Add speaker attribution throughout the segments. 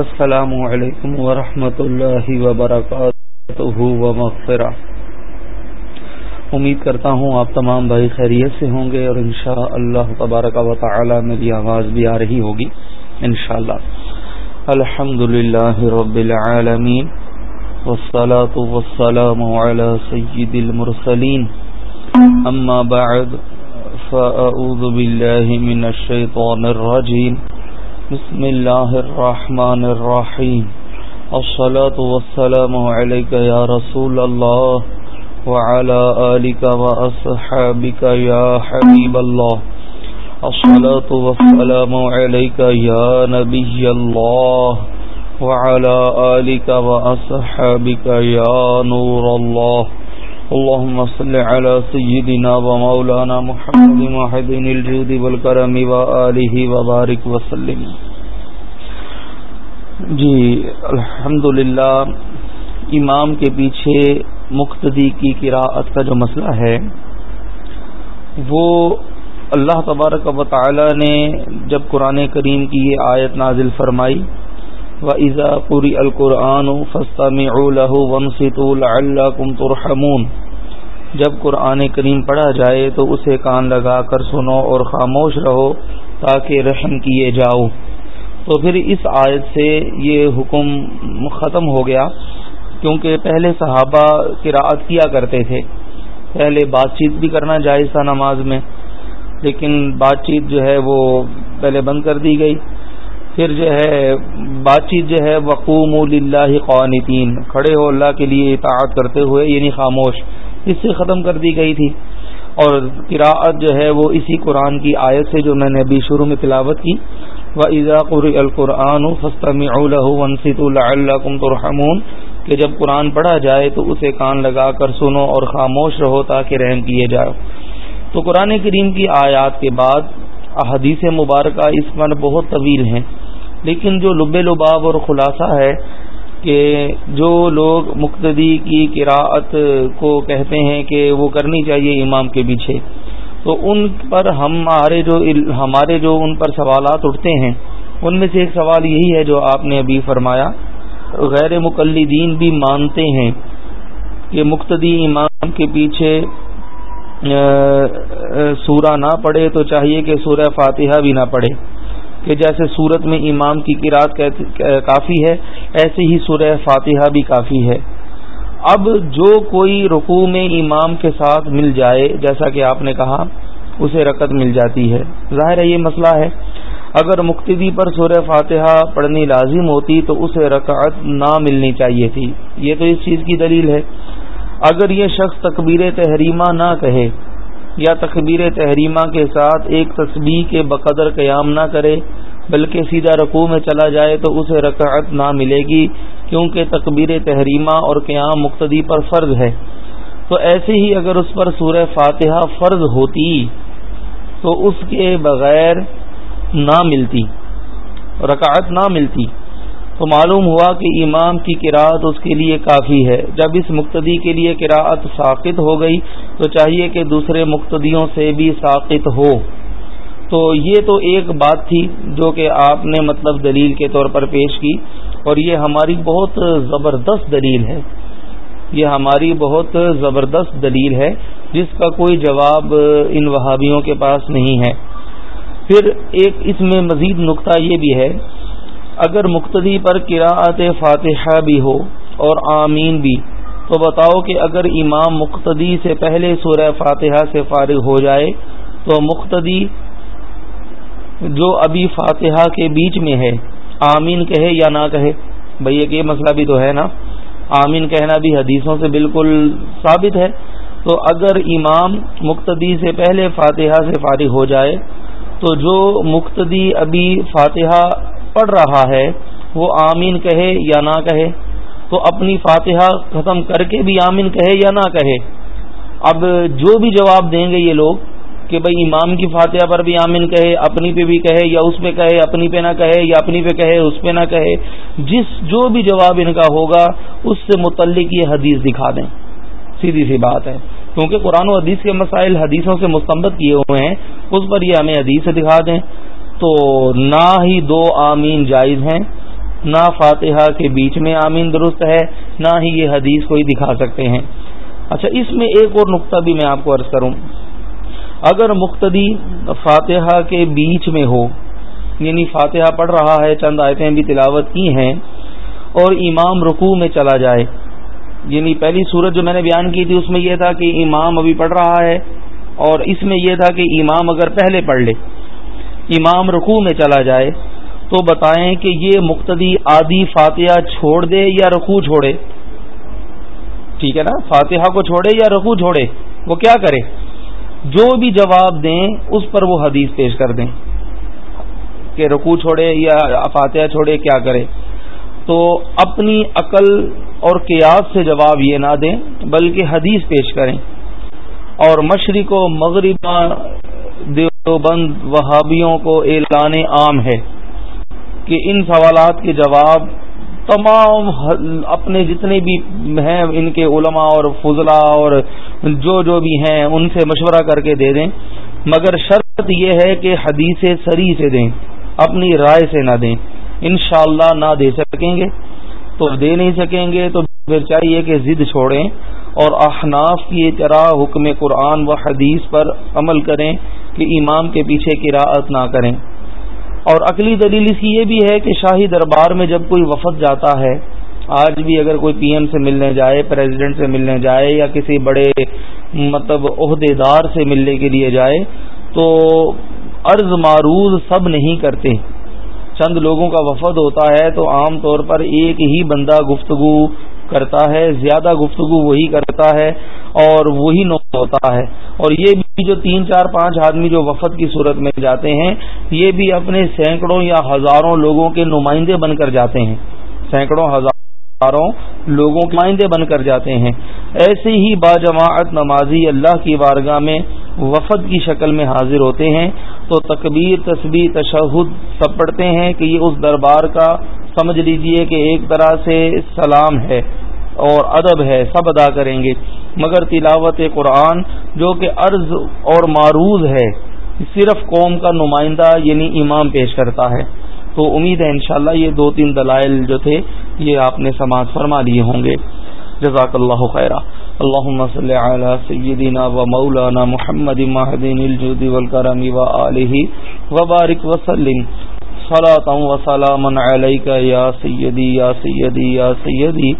Speaker 1: السلام علیکم ورحمۃ اللہ وبرکاتہ ومغفرہ امید کرتا ہوں آپ تمام بھائی خیریت سے ہوں گے اور انشاء اللہ تبارک و تعالی میری آواز بھی آ رہی ہوگی، انشاءاللہ. الحمد للہ رب العالمین والصلاة والسلام على سید المرسلین. اما بعد فأعوذ باللہ من الشیطان الرجیم. بسم اللہ الرحمن الرحیم۔ الصلاة والسلام علیکہ یا رسول اللہ وعلى آلک وأصحابک یا حبیب اللہ۔ الصلاة والسلام علیکہ یا نبی اللہ وعلى آلك وأصحابك يا نور الله اللهم صل على سيدنا ومولانا محمد محد الجود والكرم وآله وبارك وسلم. جی الحمدللہ، امام کے پیچھے مقتدی کی قراءت کا جو مسئلہ ہے، وہ اللہ تبارک و تعالی نے جب قرآن کریم کی یہ آیت نازل فرمائی و ایزا پوری القرآن ترحمون۔ جب قرآن کریم پڑھا جائے تو اسے کان لگا کر سنو اور خاموش رہو تاکہ رحم کیے جاؤ۔ تو پھر اس آیت سے یہ حکم ختم ہو گیا، کیونکہ پہلے صحابہ قراءت کیا کرتے تھے۔ پہلے بات چیت بھی کرنا جائز تھا نماز میں، لیکن بات چیت جو ہے وہ پہلے بند کر دی گئی۔ پھر جو ہے بات چیت جو ہے وقوم اللہ قوانتین کھڑے ہو اللہ کے لیے اطاعت کرتے ہوئے یعنی خاموش۔ اس سے ختم کر دی گئی تھی۔ اور قراءت جو ہے وہ اسی قرآن کی آیت سے جو میں نے ابھی شروع میں تلاوت کی۔ و قر القرآن فسطم ونسط اللہ ترحمون۔ کہ جب قرآن پڑھا جائے تو اسے کان لگا کر سنو اور خاموش رہو تاکہ رحم کیے جائے۔ تو قرآن کریم کی آیات کے بعد احادیث مبارکہ اس پر بہت طویل ہیں۔ لیکن جو لب لباب اور خلاصہ ہے کہ جو لوگ مقتدی کی قراءت کو کہتے ہیں کہ وہ کرنی چاہیے امام کے پیچھے، تو ان پر ہمارے جو ہمارے جو ان پر سوالات اٹھتے ہیں، ان میں سے ایک سوال یہی ہے جو آپ نے ابھی فرمایا۔ غیر مقلدین بھی مانتے ہیں کہ مقتدی امام کے پیچھے سورہ نہ پڑھے تو چاہیے کہ سورہ فاتحہ بھی نہ پڑھے۔ کہ جیسے سورت میں امام کی قرآت کافی ہے، ایسے ہی سورہ فاتحہ بھی کافی ہے۔ اب جو کوئی رقو میں امام کے ساتھ مل جائے، جیسا کہ آپ نے کہا، اسے رکت مل جاتی ہے۔ ظاہر ہے، یہ مسئلہ ہے۔ اگر مقتدی پر سورہ فاتحہ پڑھنی لازم ہوتی تو اسے رکعت نہ ملنی چاہیے تھی۔ یہ تو اس چیز کی دلیل ہے۔ اگر یہ شخص تکبیر تحریمہ نہ کہے یا تکبیر تحریمہ کے ساتھ ایک تسبیح کے بقدر قیام نہ کرے، بلکہ سیدھا رقوع میں چلا جائے تو اسے رکعت نہ ملے گی، کیونکہ تکبیر تحریمہ اور قیام مقتدی پر فرض ہے۔ تو ایسے ہی اگر اس پر سورہ فاتحہ فرض ہوتی تو اس کے بغیر نہ ملتی، رکعت نہ ملتی۔ تو معلوم ہوا کہ امام کی قراءت اس کے لیے کافی ہے۔ جب اس مقتدی کے لیے قراءت ساقط ہو گئی تو چاہیے کہ دوسرے مقتدیوں سے بھی ساقط ہو۔ تو یہ تو ایک بات تھی جو کہ آپ نے مطلب دلیل کے طور پر پیش کی اور یہ ہماری بہت زبردست دلیل ہے۔ یہ ہماری بہت زبردست دلیل ہے جس کا کوئی جواب ان وہابیوں کے پاس نہیں ہے۔ پھر ایک اس میں مزید نقطہ یہ بھی ہے اگر مقتدی پر قراءت فاتحہ بھی ہو اور آمین بھی، تو بتاؤ کہ اگر امام مقتدی سے پہلے سورہ فاتحہ سے فارغ ہو جائے، تو مقتدی جو ابھی فاتحہ کے بیچ میں ہے، آمین کہے یا نہ کہے؟ بھئی ایک یہ مسئلہ بھی تو ہے نا۔ آمین کہنا بھی حدیثوں سے بالکل ثابت ہے۔ تو اگر امام مقتدی سے پہلے فاتحہ سے فارغ ہو جائے، تو جو مقتدی ابھی فاتحہ پڑھ رہا ہے، وہ آمین کہے یا نہ کہے۔ تو اپنی فاتحہ ختم کر کے بھی آمین کہے یا نہ کہے۔ اب جو بھی جواب دیں گے یہ لوگ کہ بھائی امام کی فاتحہ پر بھی آمین کہے، اپنی پہ بھی کہے یا اس پہ کہے، اپنی پہ نہ کہے یا اپنی پہ کہے، اس پہ نہ کہے۔ جس جو بھی جواب ان کا ہوگا، اس سے متعلق یہ حدیث دکھا دیں۔ سیدھی سی بات ہے۔ کیونکہ قرآن و حدیث کے مسائل حدیثوں سے مستمت کیے ہوئے ہیں، اس پر یہ ہمیں حدیث دکھا دیں۔ تو نہ ہی دو آمین جائز ہیں، نہ فاتحہ کے بیچ میں آمین درست ہے، نہ ہی یہ حدیث کوئی دکھا سکتے ہیں۔ اچھا اس میں ایک اور نقطہ بھی میں آپ کو عرض کروں۔ اگر مقتدی فاتحہ کے بیچ میں ہو یعنی فاتحہ پڑھ رہا ہے، چند آیتیں بھی تلاوت کی ہیں، اور امام رکوع میں چلا جائے یعنی پہلی صورت جو میں نے بیان کی تھی، اس میں یہ تھا کہ امام ابھی پڑھ رہا ہے، اور اس میں یہ تھا کہ امام اگر پہلے پڑھ لے۔ امام رکوع میں چلا جائے تو بتائیں کہ یہ مقتدی آدھی فاتحہ چھوڑ دے یا رکوع چھوڑے؟ ٹھیک ہے نا؟ فاتحہ کو چھوڑے یا رکوع چھوڑے؟ وہ کیا کرے؟ جو بھی جواب دیں، اس پر وہ حدیث پیش کر دیں۔ کہ رکوع چھوڑے یا فاتحہ چھوڑے، کیا کرے؟ تو اپنی عقل اور قیاس سے جواب یہ نہ دیں، بلکہ حدیث پیش کریں۔ اور مشرق و مغرب دیوبند وہابیوں کو اعلان عام ہے کہ ان سوالات کے جواب تمام اپنے جتنے بھی ہیں ان کے علماء اور فضلہ اور جو جو بھی ہیں ان سے مشورہ کر کے دے دیں۔ مگر شرط یہ ہے کہ حدیث سری سے دیں، اپنی رائے سے نہ دیں۔ انشاءاللہ اللہ نہ دے سکیں گے۔ تو دے نہیں سکیں گے تو پھر چاہیے کہ ضد چھوڑیں اور احناف کی طرح حکم قرآن و حدیث پر عمل کریں۔ کہ امام کے پیچھے قراءت نہ کریں۔ اور اگلی دلیل اس کی یہ بھی ہے کہ شاہی دربار میں جب کوئی وفد جاتا ہے، آج بھی اگر کوئی پی ایم سے ملنے جائے، پریزیڈنٹ سے ملنے جائے یا کسی بڑے مطلب عہدے دار سے ملنے کے لیے جائے، تو عرض معروض سب نہیں کرتے۔ چند لوگوں کا وفد ہوتا ہے تو عام طور پر ایک ہی بندہ گفتگو کرتا ہے، زیادہ گفتگو وہی کرتا ہے اور وہی نو ہوتا ہے۔ اور یہ بھی جو تین چار پانچ آدمی جو وفد کی صورت میں جاتے ہیں، یہ بھی اپنے سینکڑوں یا ہزاروں لوگوں کے نمائندے بن کر جاتے ہیں۔ سینکڑوں، ہزاروں لوگوں کے نمائندے بن کر جاتے ہیں۔ ایسے ہی باجماعت نمازی اللہ کی بارگاہ میں وفد کی شکل میں حاضر ہوتے ہیں۔ تو تکبیر، تسبیح، تشہد سب پڑھتے ہیں کہ یہ اس دربار کا، سمجھ لیجیے کہ ایک طرح سے سلام ہے۔ اور ادب ہے، سب ادا کریں گے۔ مگر تلاوت قرآن جو کہ عرض اور معروض ہے، صرف قوم کا نمائندہ یعنی امام پیش کرتا ہے۔ تو امید ہے انشاءاللہ یہ دو تین دلائل جو تھے، یہ آپ نے سماعت فرما لیے ہوں گے۔ جزاک اللہ خیرہ اللهم صل على سيدنا ومولانا محمد مهدين الجود والكرم وآله وبارك وسلم صلاة وسلاما عليك يا سيدي يا سيدي يا سيدي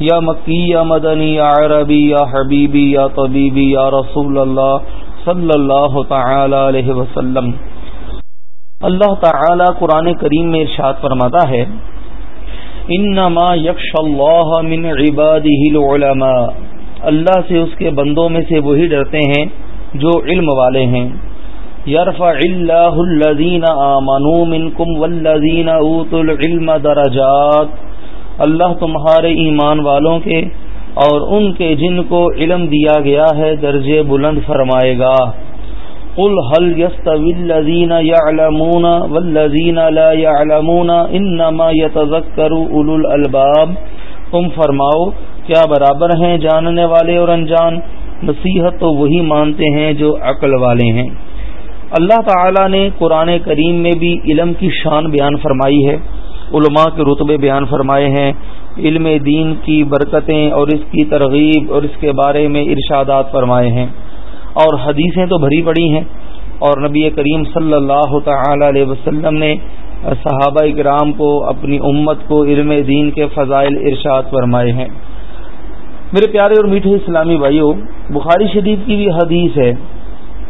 Speaker 1: يا مكي يا مدني يا عربي يا حبيبي يا طبيبي يا رسول الله صلى الله تعالى عليه وسلم۔ اللہ تعالی قرآن کریم میں ارشاد فرماتا ہے، انما یکش اللہ من عباده العلماء۔ اللہ سے اس کے بندوں میں سے وہی ڈرتے ہیں جو علم والے ہیں۔ یرفع اللہ الذین آمنوا منکم والذین اوتوا العلم درجات۔ اللہ تمہارے ایمان والوں کے اور ان کے جن کو علم دیا گیا ہے درجے بلند فرمائے گا۔ قل هل يستوي الذين يعلمون والذين لا يعلمون انما يتذكر اولو الالباب تم فرماؤ، کیا برابر ہیں جاننے والے اور انجان؟ نصیحت تو وہی مانتے ہیں جو عقل والے ہیں۔ اللہ تعالی نے قرآن کریم میں بھی علم کی شان بیان فرمائی ہے۔ علماء کے رتبے بیان فرمائے ہیں۔ علم دین کی برکتیں اور اس کی ترغیب اور اس کے بارے میں ارشادات فرمائے ہیں۔ اور حدیثیں تو بھری پڑی ہیں۔ اور نبی کریم صلی اللہ تعالی علیہ وسلم نے صحابہ اکرام کو، اپنی امت کو علم دین کے فضائل ارشاد فرمائے ہیں۔ میرے پیارے اور میٹھے اسلامی بھائیوں بخاری شریف کی بھی حدیث ہے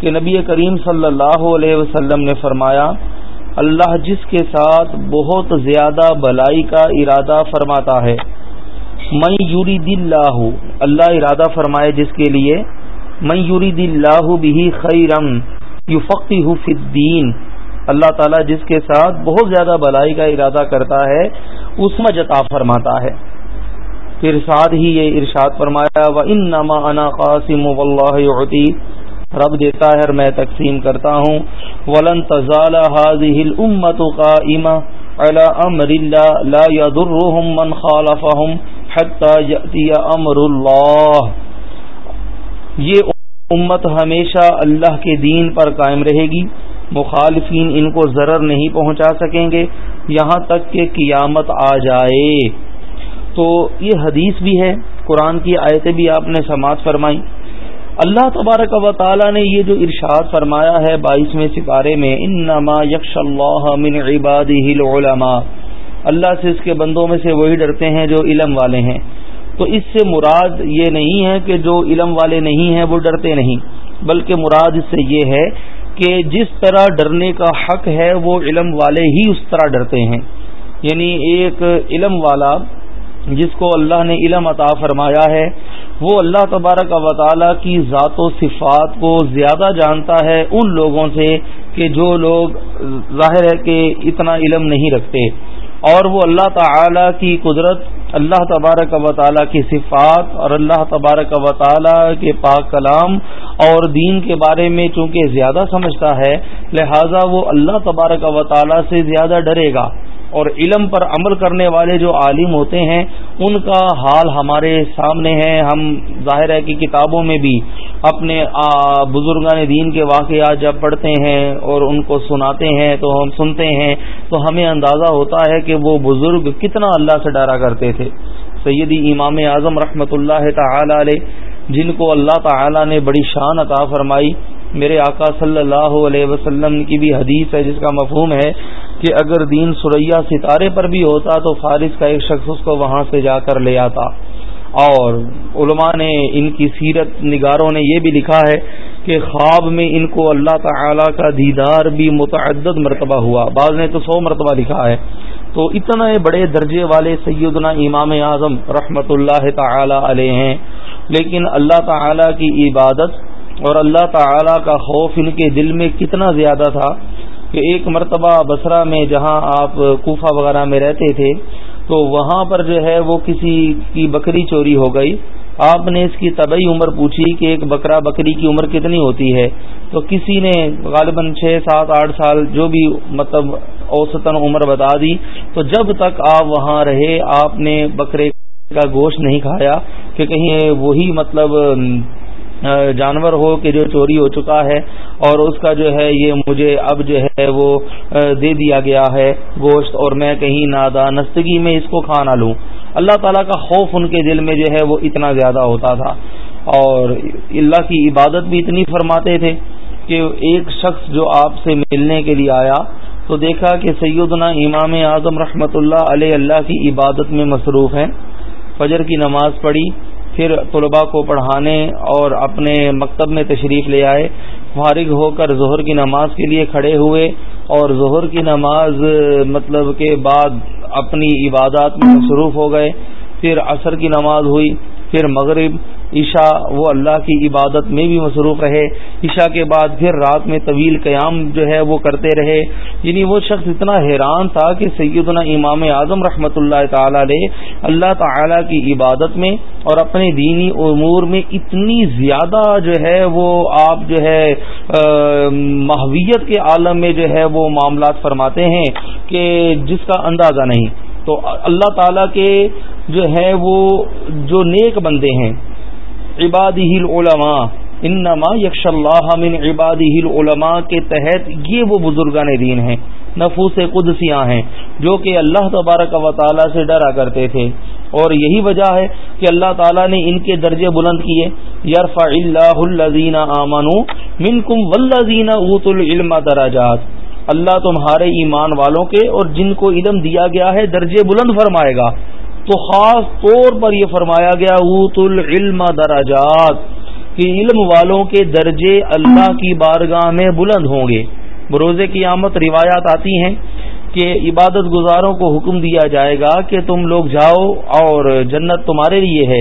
Speaker 1: کہ نبی کریم صلی اللہ علیہ وسلم نے فرمایا اللہ جس کے ساتھ بہت زیادہ بلائی کا ارادہ فرماتا ہے۔ میں یوری دل اللہ ارادہ فرمائے جس کے لیے۔ میں یوری دل بھی خیرم یو فقی الدین۔ اللہ تعالیٰ جس کے ساتھ بہت زیادہ بلائی کا ارادہ کرتا ہے، اس میں جتا فرماتا ہے۔ پھر ساتھ ہی یہ ارشاد فرمایا و ان نما انا قاسم عطی رب دیتا ہے میں تقسیم کرتا ہوں۔ ولن تزال هذه الامه قائمه على امر الله، لا يضرهم من خالفهم حتى ياتي امر الله۔ یہ امت ہمیشہ اللہ کے دین پر قائم رہے گی۔ مخالفین ان کو ضرر نہیں پہنچا سکیں گے۔ یہاں تک کہ قیامت آ جائے۔ تو یہ حدیث بھی ہے، قرآن کی آیتیں بھی آپ نے سماعت فرمائی اللہ تبارک و تعالی نے یہ جو ارشاد فرمایا ہے بائیسویں ستارے میں، انما یکش اللہ من العلماء۔ اللہ سے اس کے بندوں میں سے وہی ڈرتے ہیں جو علم والے ہیں۔ تو اس سے مراد یہ نہیں ہے کہ جو علم والے نہیں ہیں وہ ڈرتے نہیں، بلکہ مراد اس سے یہ ہے کہ جس طرح ڈرنے کا حق ہے وہ علم والے ہی اس طرح ڈرتے ہیں۔ یعنی ایک علم والا جس کو اللہ نے علم عطا فرمایا ہے، وہ اللہ تبارک و تعالی کی ذات و صفات کو زیادہ جانتا ہے ان لوگوں سے کہ جو لوگ ظاہر ہے کہ اتنا علم نہیں رکھتے۔ اور وہ اللہ تعالی کی قدرت، اللہ تبارک و تعالی کی صفات اور اللہ تبارک و تعالی کے پاک کلام اور دین کے بارے میں چونکہ زیادہ سمجھتا ہے، لہذا وہ اللہ تبارک و تعالی سے زیادہ ڈرے گا۔ اور علم پر عمل کرنے والے جو عالم ہوتے ہیں، ان کا حال ہمارے سامنے ہے۔ ہم ظاہر ہے کہ کتابوں میں بھی اپنے بزرگان دین کے واقعات جب پڑھتے ہیں اور ان کو سناتے ہیں تو ہم سنتے ہیں، تو ہمیں اندازہ ہوتا ہے کہ وہ بزرگ کتنا اللہ سے ڈرا کرتے تھے۔ سیدی امام اعظم رحمۃ اللہ تعالی علیہ، جن کو اللہ تعالی نے بڑی شان عطا فرمائی۔ میرے آقا صلی اللہ علیہ وسلم کی بھی حدیث ہے، جس کا مفہوم ہے کہ اگر دین سریا ستارے پر بھی ہوتا تو فارس کا ایک شخص اس کو وہاں سے جا کر لے آتا۔ اور علماء نے ان کی سیرت نگاروں نے یہ بھی لکھا ہے کہ خواب میں ان کو اللہ تعالی کا دیدار بھی متعدد مرتبہ ہوا۔ بعض نے تو سو مرتبہ لکھا ہے۔ تو اتنا بڑے درجے والے سیدنا امام اعظم رحمت اللہ تعالی علیہ ہیں۔ لیکن اللہ تعالی کی عبادت اور اللہ تعالی کا خوف ان کے دل میں کتنا زیادہ تھا کہ ایک مرتبہ بسرا میں جہاں آپ کوفہ وغیرہ میں رہتے تھے، تو وہاں پر جو ہے وہ کسی کی بکری چوری ہو گئی۔ آپ نے اس کی طبی عمر پوچھی کہ ایک بکرا بکری کی عمر کتنی ہوتی ہے؟ تو کسی نے غالباً چھ سات آٹھ سال جو بھی مطلب اوسطن عمر بتا دی۔ تو جب تک آپ وہاں رہے، آپ نے بکرے کا گوشت نہیں کھایا، کہ کہیں وہی مطلب جانور ہو کہ جو چوری ہو چکا ہے اور اس کا جو ہے یہ مجھے اب جو ہے وہ دے دیا گیا ہے گوشت اور میں کہیں نادانستگی میں اس کو کھانا لوں۔ اللہ تعالیٰ کا خوف ان کے دل میں جو ہے وہ اتنا زیادہ ہوتا تھا۔ اور اللہ کی عبادت بھی اتنی فرماتے تھے کہ ایک شخص جو آپ سے ملنے کے لیے آیا تو دیکھا کہ سیدنا امام اعظم رحمۃ اللہ علیہ اللہ کی عبادت میں مصروف ہیں۔ فجر کی نماز پڑھی۔ پھر طلباء کو پڑھانے اور اپنے مکتب میں تشریف لے آئے۔ فارغ ہو کر ظہر کی نماز کے لیے کھڑے ہوئے اور ظہر کی نماز مطلب کے بعد اپنی عبادات میں مصروف ہو گئے۔ پھر عصر کی نماز ہوئی، پھر مغرب عشاء وہ اللہ کی عبادت میں بھی مصروف رہے۔ عشاء کے بعد پھر رات میں طویل قیام جو ہے وہ کرتے رہے۔ یعنی وہ شخص اتنا حیران تھا کہ سیدنا امام اعظم رحمۃ اللہ تعالی علیہ اللہ تعالی کی عبادت میں اور اپنے دینی امور میں اتنی زیادہ جو ہے وہ آپ جو ہے محویت کے عالم میں جو ہے وہ معاملات فرماتے ہیں کہ جس کا اندازہ نہیں۔ تو اللہ تعالی کے جو ہے وہ، جو نیک بندے ہیں عبادی العلماء، انما یکش اللہ من عبادی العلماء کے تحت یہ وہ بزرگان دین ہیں، نفوس قدسیاں ہیں، جو کہ اللہ تبارک و تعالی سے ڈرا کرتے تھے۔ اور یہی وجہ ہے کہ اللہ تعالیٰ نے ان کے درجے بلند کیے۔ یرفع اللہ الذین آمنوا منکم والذین اوتوا العلم دراجات اللہ تمہارے ایمان والوں کے اور جن کو علم دیا گیا ہے، درجے بلند فرمائے گا۔ تو خاص طور پر یہ فرمایا گیا اوت العلم دراجات کہ علم والوں کے درجے اللہ کی بارگاہ میں بلند ہوں گے۔ بروز کی آمد روایات آتی ہیں کہ عبادت گزاروں کو حکم دیا جائے گا کہ تم لوگ جاؤ اور جنت تمہارے لیے ہے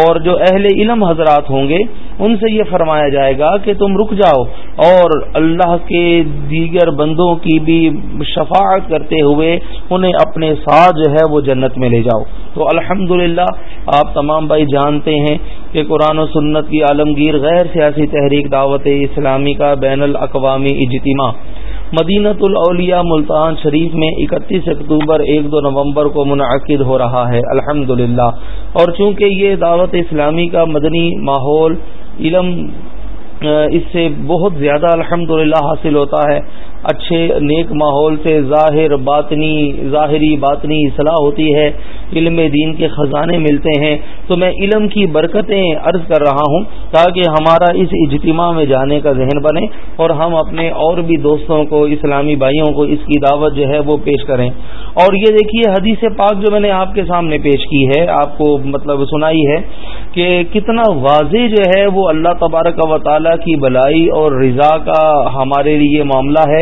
Speaker 1: اور جو اہل علم حضرات ہوں گے ان سے یہ فرمایا جائے گا کہ تم رک جاؤ اور اللہ کے دیگر بندوں کی بھی شفاعت کرتے ہوئے انہیں اپنے ساتھ جو ہے وہ جنت میں لے جاؤ۔ تو الحمد آپ تمام بھائی جانتے ہیں کہ قرآن و سنت کی عالمگیر غیر سیاسی تحریک دعوت اسلامی کا بین الاقوامی اجتماع۔ مدینت الاولیاء ملتان شریف میں اکتیس اکتوبر ایک دو نومبر کو منعقد ہو رہا ہے۔ الحمد اور چونکہ یہ دعوت اسلامی کا مدنی ماحول علم اس سے بہت زیادہ الحمد حاصل ہوتا ہے۔ اچھے، نیک ماحول سے ظاہر باطنی، ظاہری باطنی اصلاح ہوتی ہے۔ علم دین کے خزانے ملتے ہیں۔ تو میں علم کی برکتیں عرض کر رہا ہوں تاکہ ہمارا اس اجتماع میں جانے کا ذہن بنے اور ہم اپنے اور بھی دوستوں کو، اسلامی بھائیوں کو اس کی دعوت جو ہے وہ پیش کریں۔ اور یہ دیکھیے، حدیث پاک جو میں نے آپ کے سامنے پیش کی ہے، آپ کو مطلب سنائی ہے۔ کہ کتنا واضح جو ہے وہ اللہ تبارک و تعالیٰ کی بلائی اور رضا کا ہمارے لیے معاملہ ہے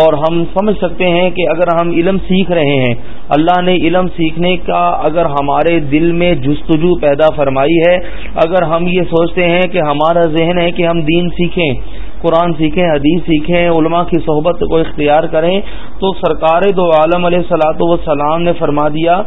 Speaker 1: اور ہم سمجھ سکتے ہیں کہ اگر ہم علم سیکھ رہے ہیں، اللہ نے علم سیکھنے کا اگر ہمارے دل میں جستجو پیدا فرمائی ہے، اگر ہم یہ سوچتے ہیں کہ ہمارا ذہن ہے کہ ہم دین سیکھیں، قرآن سیکھیں، حدیث سیکھیں، علماء کی صحبت کو اختیار کریں، تو سرکار دو عالم علیہ سلاۃ وسلام نے فرما دیا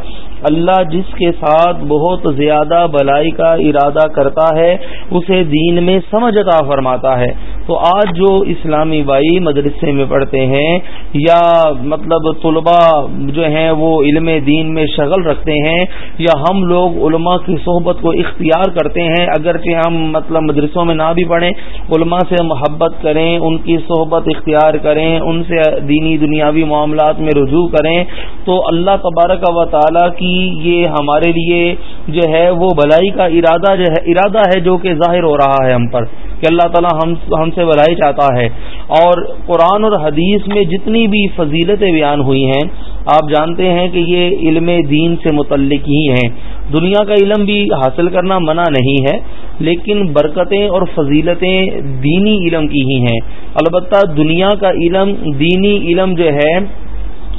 Speaker 1: اللہ جس کے ساتھ بہت زیادہ بلائی کا ارادہ کرتا ہے، اسے دین میں سمجھ عطا فرماتا ہے۔ تو آج جو اسلامی بھائی مدرسے میں پڑھتے ہیں، یا مطلب طلباء جو ہیں، وہ علم دین میں شغل رکھتے ہیں، یا ہم لوگ علماء کی صحبت کو اختیار کرتے ہیں، اگرچہ ہم مطلب مدرسوں میں نہ بھی پڑھیں، علماء سے محبت کریں، ان کی صحبت اختیار کریں، ان سے دینی دنیاوی معاملات میں رجوع کریں، تو اللہ تبارک و تعالیٰ کی یہ ہمارے لیے جو ہے وہ بلائی کا ارادہ جو ہے ارادہ ہے جو کہ ظاہر ہو رہا ہے ہم پر کہ اللہ تعالیٰ ہم ہم سے بلائی چاہتا ہے۔ اور قرآن اور حدیث میں جتنی بھی فضیلتیں بیان ہوئی ہیں، آپ جانتے ہیں کہ یہ علم دین سے متعلق ہی ہیں۔ دنیا کا علم بھی حاصل کرنا منع نہیں ہے، لیکن برکتیں اور فضیلتیں دینی علم کی ہی ہیں۔ البتہ دنیا کا علم، دینی علم جو ہے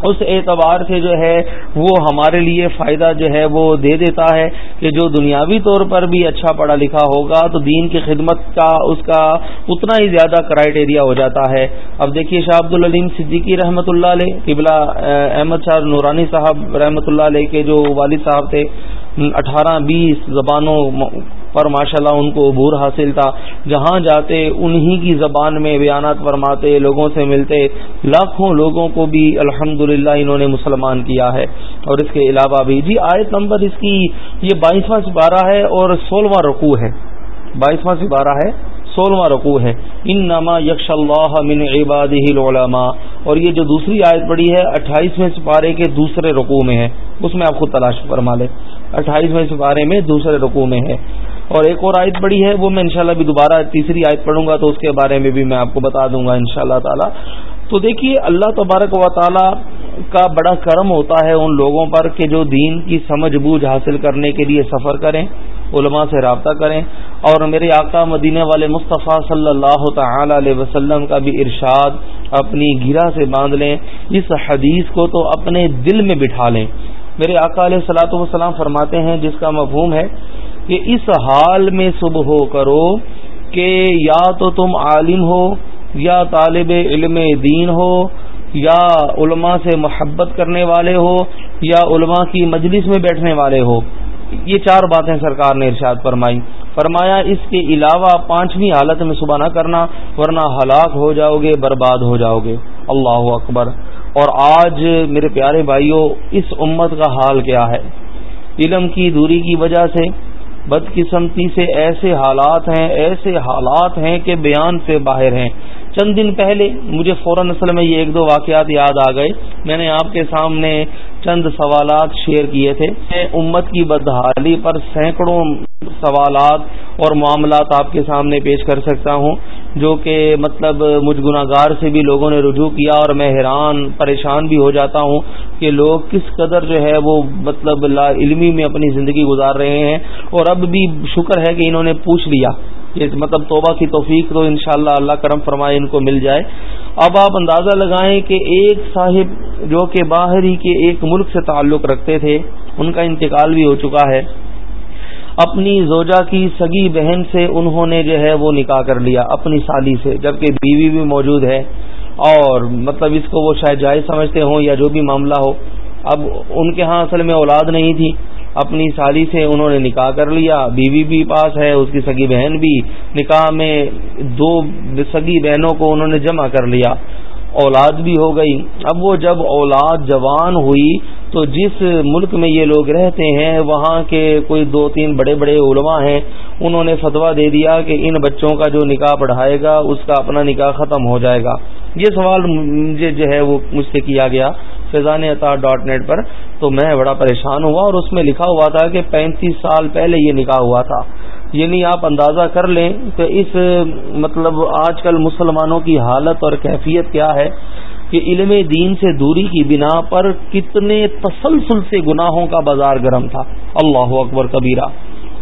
Speaker 1: اس اعتبار سے جو ہے وہ ہمارے لیے فائدہ جو ہے وہ دے دیتا ہے کہ جو دنیاوی طور پر بھی اچھا پڑھا لکھا ہوگا تو دین کی خدمت کا اس کا اتنا ہی زیادہ کرائٹیریا ہو جاتا ہے۔ اب دیکھیے شاہ عبد العلیم صدیقی رحمۃ اللہ علیہ، قبلہ احمد شاہ نورانی صاحب رحمۃ اللہ علیہ کے جو والد صاحب تھے اٹھارہ، بیس زبانوں پر ماشاء اللہ ان کو عبور حاصل تھا۔ جہاں جاتے انہی کی زبان میں بیانات فرماتے، لوگوں سے ملتے، لاکھوں لوگوں کو بھی الحمد انہوں نے مسلمان کیا ہے۔ اور اس کے علاوہ بھی جی آیت نمبر اس کی یہ بائیسواں سپارہ ہے اور سولہواں رقو ہے۔ بائیسواں سپارہ ہے، سولہواں رقو ہے۔ ان نما یکش اللہ من عباد العلماء۔ اور یہ جو دوسری آیت پڑی ہے، اٹھائیسویں سپارے کے دوسرے رقو میں ہے۔ اس میں آپ خود تلاش فرما لیں۔ اٹھائیسویں سپارے میں دوسرے رقو میں ہے۔ اور ایک اور آیت پڑی ہے، وہ میں انشاءاللہ بھی دوبارہ تیسری آیت پڑھوں گا تو اس کے بارے میں بھی میں آپ کو بتا دوں گا ان شاء اللہ تعالی۔ تو دیکھیے، اللہ تبارک و تعالی کا بڑا کرم ہوتا ہے ان لوگوں پر کہ جو دین کی سمجھ بوجھ حاصل کرنے کے لیے سفر کریں، علماء سے رابطہ کریں۔ اور میرے آقا مدینہ والے مصطفیٰ صلی اللہ تعالی علیہ وسلم کا بھی ارشاد اپنی گرا سے باندھ لیں، اس حدیث کو تو اپنے دل میں بٹھا لیں۔ میرے آقا علیہ سلاۃ وسلام فرماتے ہیں، جس کا مفہوم ہے کہ اس حال میں صبح ہو کرو کہ یا تو تم عالم ہو، یا طالب علم دین ہو، یا علماء سے محبت کرنے والے ہو، یا علماء کی مجلس میں بیٹھنے والے ہو۔ یہ چار باتیں سرکار نے ارشاد فرمائی۔ فرمایا، اس کے علاوہ پانچویں حالت میں صبح نہ کرنا، ورنہ ہلاک ہو جاؤ گے، برباد ہو جاؤ گے۔ اللہ اکبر۔ اور آج میرے پیارے بھائیوں اس امت کا حال کیا ہے؟ علم کی دوری کی وجہ سے بدقسمتی سے ایسے حالات ہیں، ایسے حالات ہیں کہ بیان سے باہر ہیں۔ چند دن پہلے مجھے فوراً اصل میں یہ ایک دو واقعات یاد آ گئے۔ میں نے آپ کے سامنے چند سوالات شیئر کیے تھے۔ میں امت کی بدحالی پر سینکڑوں سوالات اور معاملات آپ کے سامنے پیش کر سکتا ہوں، جو کہ مطلب مجھ گناگار سے بھی لوگوں نے رجوع کیا اور میں حیران، پریشان بھی ہو جاتا ہوں کہ لوگ کس قدر جو ہے وہ مطلب لا علمی میں اپنی زندگی گزار رہے ہیں۔ اور اب بھی شکر ہے کہ انہوں نے پوچھ لیا۔ یہ مطلب توبہ کی توفیق تو انشاءاللہ اللہ اللہ کرم فرمائے ان کو مل جائے۔ اب آپ اندازہ لگائیں کہ ایک صاحب جو کہ باہر ہی کے ایک ملک سے تعلق رکھتے تھے، ان کا انتقال بھی ہو چکا ہے۔ اپنی زوجہ کی سگی بہن سے انہوں نے جو ہے وہ نکاح کر لیا، اپنی سالی سے، جبکہ بیوی بھی موجود ہے۔ اور مطلب اس کو وہ شاید جائز سمجھتے ہوں یا جو بھی معاملہ ہو۔ اب ان کے ہاں اصل میں اولاد نہیں تھی۔ اپنی سالی سے انہوں نے نکاح کر لیا، بیوی بھی پاس ہے، اس کی سگی بہن بھی، نکاح میں دو سگی بہنوں کو انہوں نے جمع کر لیا، اولاد بھی ہو گئی۔ اب وہ جب اولاد جوان ہوئی تو جس ملک میں یہ لوگ رہتے ہیں، وہاں کے کوئی دو تین بڑے بڑے علماء ہیں، انہوں نے فتویٰ دے دیا کہ ان بچوں کا جو نکاح پڑھائے گا، اس کا اپنا نکاح ختم ہو جائے گا۔ یہ سوال مجھے جو ہے وہ مجھ سے کیا گیا۔ فیضان اطار ڈاٹ نیٹ پر تو میں بڑا پریشان ہوا اور اس میں لکھا ہوا تھا کہ پینتیس سال پہلے یہ نکاح ہوا تھا۔ یعنی آپ اندازہ کر لیں کہ اس مطلب آج کل مسلمانوں کی حالت اور کیفیت کیا ہے کہ علم دین سے دوری کی بنا پر کتنے تسلسل سے گناہوں کا بازار گرم تھا۔ اللہ اکبر کبیرہ۔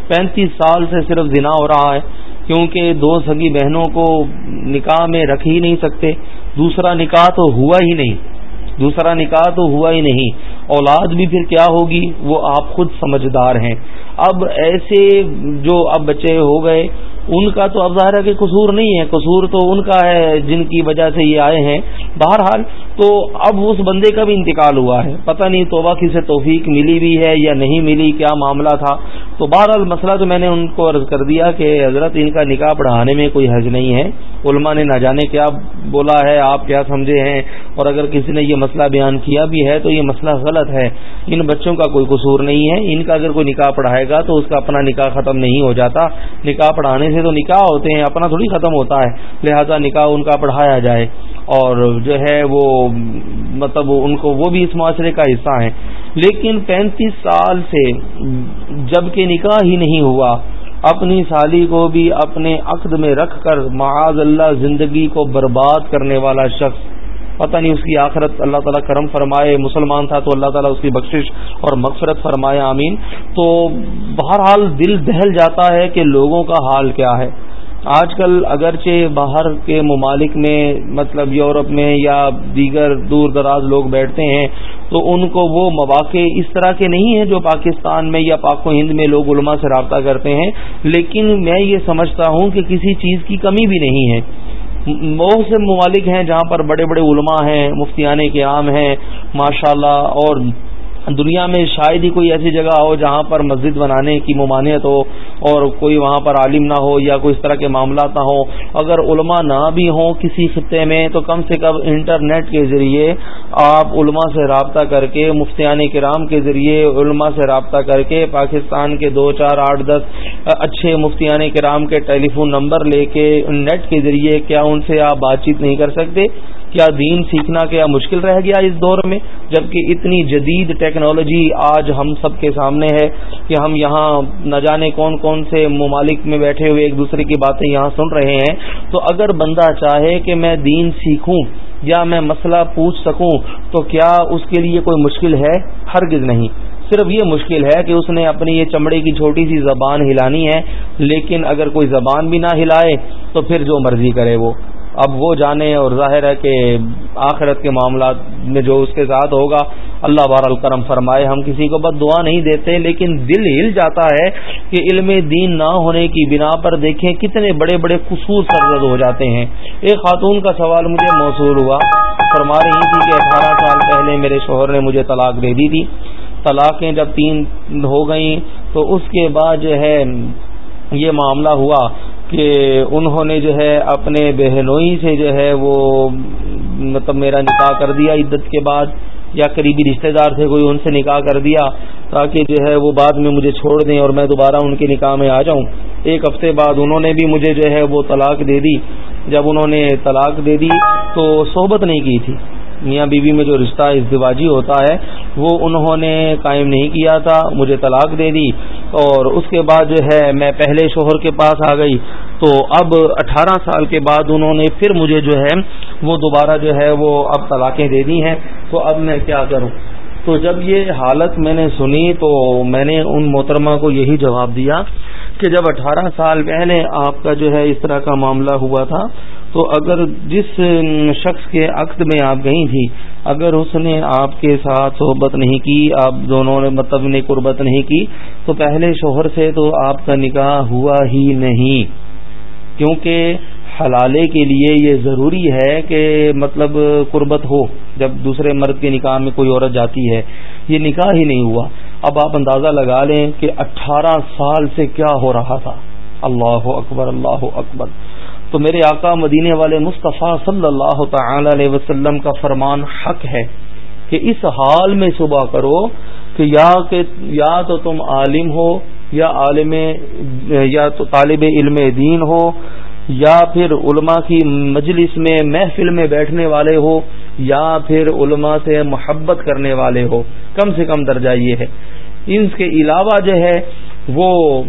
Speaker 1: پینتیس سال سے صرف زنا ہو رہا ہے، کیونکہ دو سگی بہنوں کو نکاح میں رکھ ہی نہیں سکتے۔ دوسرا نکاح تو ہوا ہی نہیں۔ دوسرا نکاح تو ہوا ہی نہیں۔ اولاد بھی پھر کیا ہوگی؟ وہ آپ خود سمجھدار ہیں۔ اب ایسے جو اب بچے ہو گئے ان کا تو اب ظاہر ہے کہ قصور نہیں ہے، قصور تو ان کا ہے جن کی وجہ سے یہ آئے ہیں۔ بہرحال تو اب اس بندے کا بھی انتقال ہوا ہے۔ پتہ نہیں توبہ کی سے توفیق ملی بھی ہے یا نہیں ملی، کیا معاملہ تھا۔ تو بہرحال مسئلہ تو میں نے ان کو عرض کر دیا کہ حضرت ان کا نکاح پڑھانے میں کوئی حج نہیں ہے۔ علماء نے نہ جانے کیا بولا ہے، آپ کیا سمجھے ہیں؟ اور اگر کسی نے یہ مسئلہ بیان کیا بھی ہے تو یہ مسئلہ غلط ہے۔ ان بچوں کا کوئی قصور نہیں ہے۔ ان کا اگر کوئی نکاح پڑھائے گا تو اس کا اپنا نکاح ختم نہیں ہو جاتا۔ نکاح پڑھانے ایسے تو نکاح ہوتے ہیں، اپنا تھوڑی ختم ہوتا ہے، لہذا نکاح ان کا پڑھایا جائے۔ اور جو ہے وہ مطلب ان کو وہ بھی اس معاشرے کا حصہ ہیں۔ لیکن پینتیس سال سے جبکہ نکاح ہی نہیں ہوا، اپنی سالی کو بھی اپنے عقد میں رکھ کر معاذ اللہ زندگی کو برباد کرنے والا شخص پتہ نہیں اس کی آخرت اللہ تعالیٰ کرم فرمائے، مسلمان تھا تو اللہ تعالیٰ اس کی بخشش اور مغفرت فرمائے، آمین۔ تو بہرحال دل دہل جاتا ہے کہ لوگوں کا حال کیا ہے۔ آج کل اگرچہ باہر کے ممالک میں مطلب یورپ میں یا دیگر دور دراز لوگ بیٹھتے ہیں، تو ان کو وہ مواقع اس طرح کے نہیں ہیں جو پاکستان میں یا پاک و ہند میں لوگ علماء سے رابطہ کرتے ہیں۔ لیکن میں یہ سمجھتا ہوں کہ کسی چیز کی کمی بھی نہیں ہے۔ بہت سے ممالک ہیں جہاں پر بڑے بڑے علماء ہیں، مفتیان کے عام ہیں، ماشاءاللہ، اور دنیا میں شاید ہی کوئی ایسی جگہ ہو جہاں پر مسجد بنانے کی ممانعت ہو اور کوئی وہاں پر عالم نہ ہو یا کوئی اس طرح کے معاملات نہ ہوں۔ اگر علماء نہ بھی ہوں کسی خطے میں تو کم سے کم انٹرنیٹ کے ذریعے آپ علماء سے رابطہ کر کے، مفتیان کرام کے ذریعے علماء سے رابطہ کر کے پاکستان کے دو چار آٹھ دس اچھے مفتیان کرام کے ٹیلی فون نمبر لے کے نیٹ کے ذریعے کیا ان سے آپ بات چیت نہیں کر سکتے؟ کیا دین سیکھنا کیا مشکل رہ گیا اس دور میں، جبکہ اتنی جدید ٹیکنالوجی آج ہم سب کے سامنے ہے کہ ہم یہاں نہ جانے کون کون سے ممالک میں بیٹھے ہوئے ایک دوسرے کی باتیں یہاں سن رہے ہیں۔ تو اگر بندہ چاہے کہ میں دین سیکھوں یا میں مسئلہ پوچھ سکوں، تو کیا اس کے لیے کوئی مشکل ہے؟ ہرگز نہیں۔ صرف یہ مشکل ہے کہ اس نے اپنی یہ چمڑے کی چھوٹی سی زبان ہلانی ہے، لیکن اگر کوئی زبان بھی نہ ہلائے تو پھر جو مرضی کرے وہ۔ اب وہ جانے اور ظاہر ہے کہ آخرت کے معاملات میں جو اس کے ساتھ ہوگا، اللہ بار الکرم فرمائے، ہم کسی کو بد دعا نہیں دیتے، لیکن دل ہل جاتا ہے کہ علم دین نہ ہونے کی بنا پر دیکھیں کتنے بڑے بڑے قصور سرزد ہو جاتے ہیں۔ ایک خاتون کا سوال مجھے موصول ہوا، فرما رہی تھی کہ اٹھارہ سال پہلے میرے شوہر نے مجھے طلاق دے دی تھی۔ طلاقیں جب تین ہو گئیں تو اس کے بعد جو ہے یہ معاملہ ہوا۔ کہ انہوں نے جو ہے اپنے بہنوئی سے جو ہے وہ مطلب میرا نکاح کر دیا عدت کے بعد، یا قریبی رشتہ دار تھے، کوئی ان سے نکاح کر دیا تاکہ جو ہے وہ بعد میں مجھے چھوڑ دیں اور میں دوبارہ ان کے نکاح میں آ جاؤں۔ ایک ہفتے بعد انہوں نے بھی مجھے جو ہے وہ طلاق دے دی۔ جب انہوں نے طلاق دے دی تو صحبت نہیں کی تھی۔ میاں بیوی میں جو رشتہ ازدواجی ہوتا ہے، وہ انہوں نے قائم نہیں کیا تھا، مجھے طلاق دے دی۔ اور اس کے بعد جو ہے میں پہلے شوہر کے پاس آ گئی۔ تو اب اٹھارہ سال کے بعد انہوں نے پھر مجھے جو ہے وہ دوبارہ جو ہے وہ اب طلاقیں دے دی ہیں۔ تو اب میں کیا کروں؟ تو جب یہ حالت میں نے سنی تو میں نے ان محترمہ کو یہی جواب دیا کہ جب اٹھارہ سال پہلے آپ کا جو ہے اس طرح کا معاملہ ہوا تھا تو اگر جس شخص کے عقد میں آپ گئی تھی اگر اس نے آپ کے ساتھ صحبت نہیں کی، آپ دونوں نے مطلب نے قربت نہیں کی، تو پہلے شوہر سے تو آپ کا نکاح ہوا ہی نہیں۔ کیونکہ حلالے کے لیے یہ ضروری ہے کہ مطلب قربت ہو، جب دوسرے مرد کے نکاح میں کوئی عورت جاتی ہے، یہ نکاح ہی نہیں ہوا۔ اب آپ اندازہ لگا لیں کہ اٹھارہ سال سے کیا ہو رہا تھا۔ اللہ اکبر اللہ اکبر۔ تو میرے آقا مدینے والے مصطفیٰ صلی اللہ تعالی علیہ وسلم کا فرمان حق ہے کہ اس حال میں صبح کرو کہ یا کہ یا تو تم عالم ہو، یا عالم، یا تو طالب علم دین ہو، یا پھر علماء کی مجلس میں محفل میں بیٹھنے والے ہو، یا پھر علماء سے محبت کرنے والے ہو۔ کم سے کم درجہ یہ ہے۔ ان کے علاوہ جو ہے وہ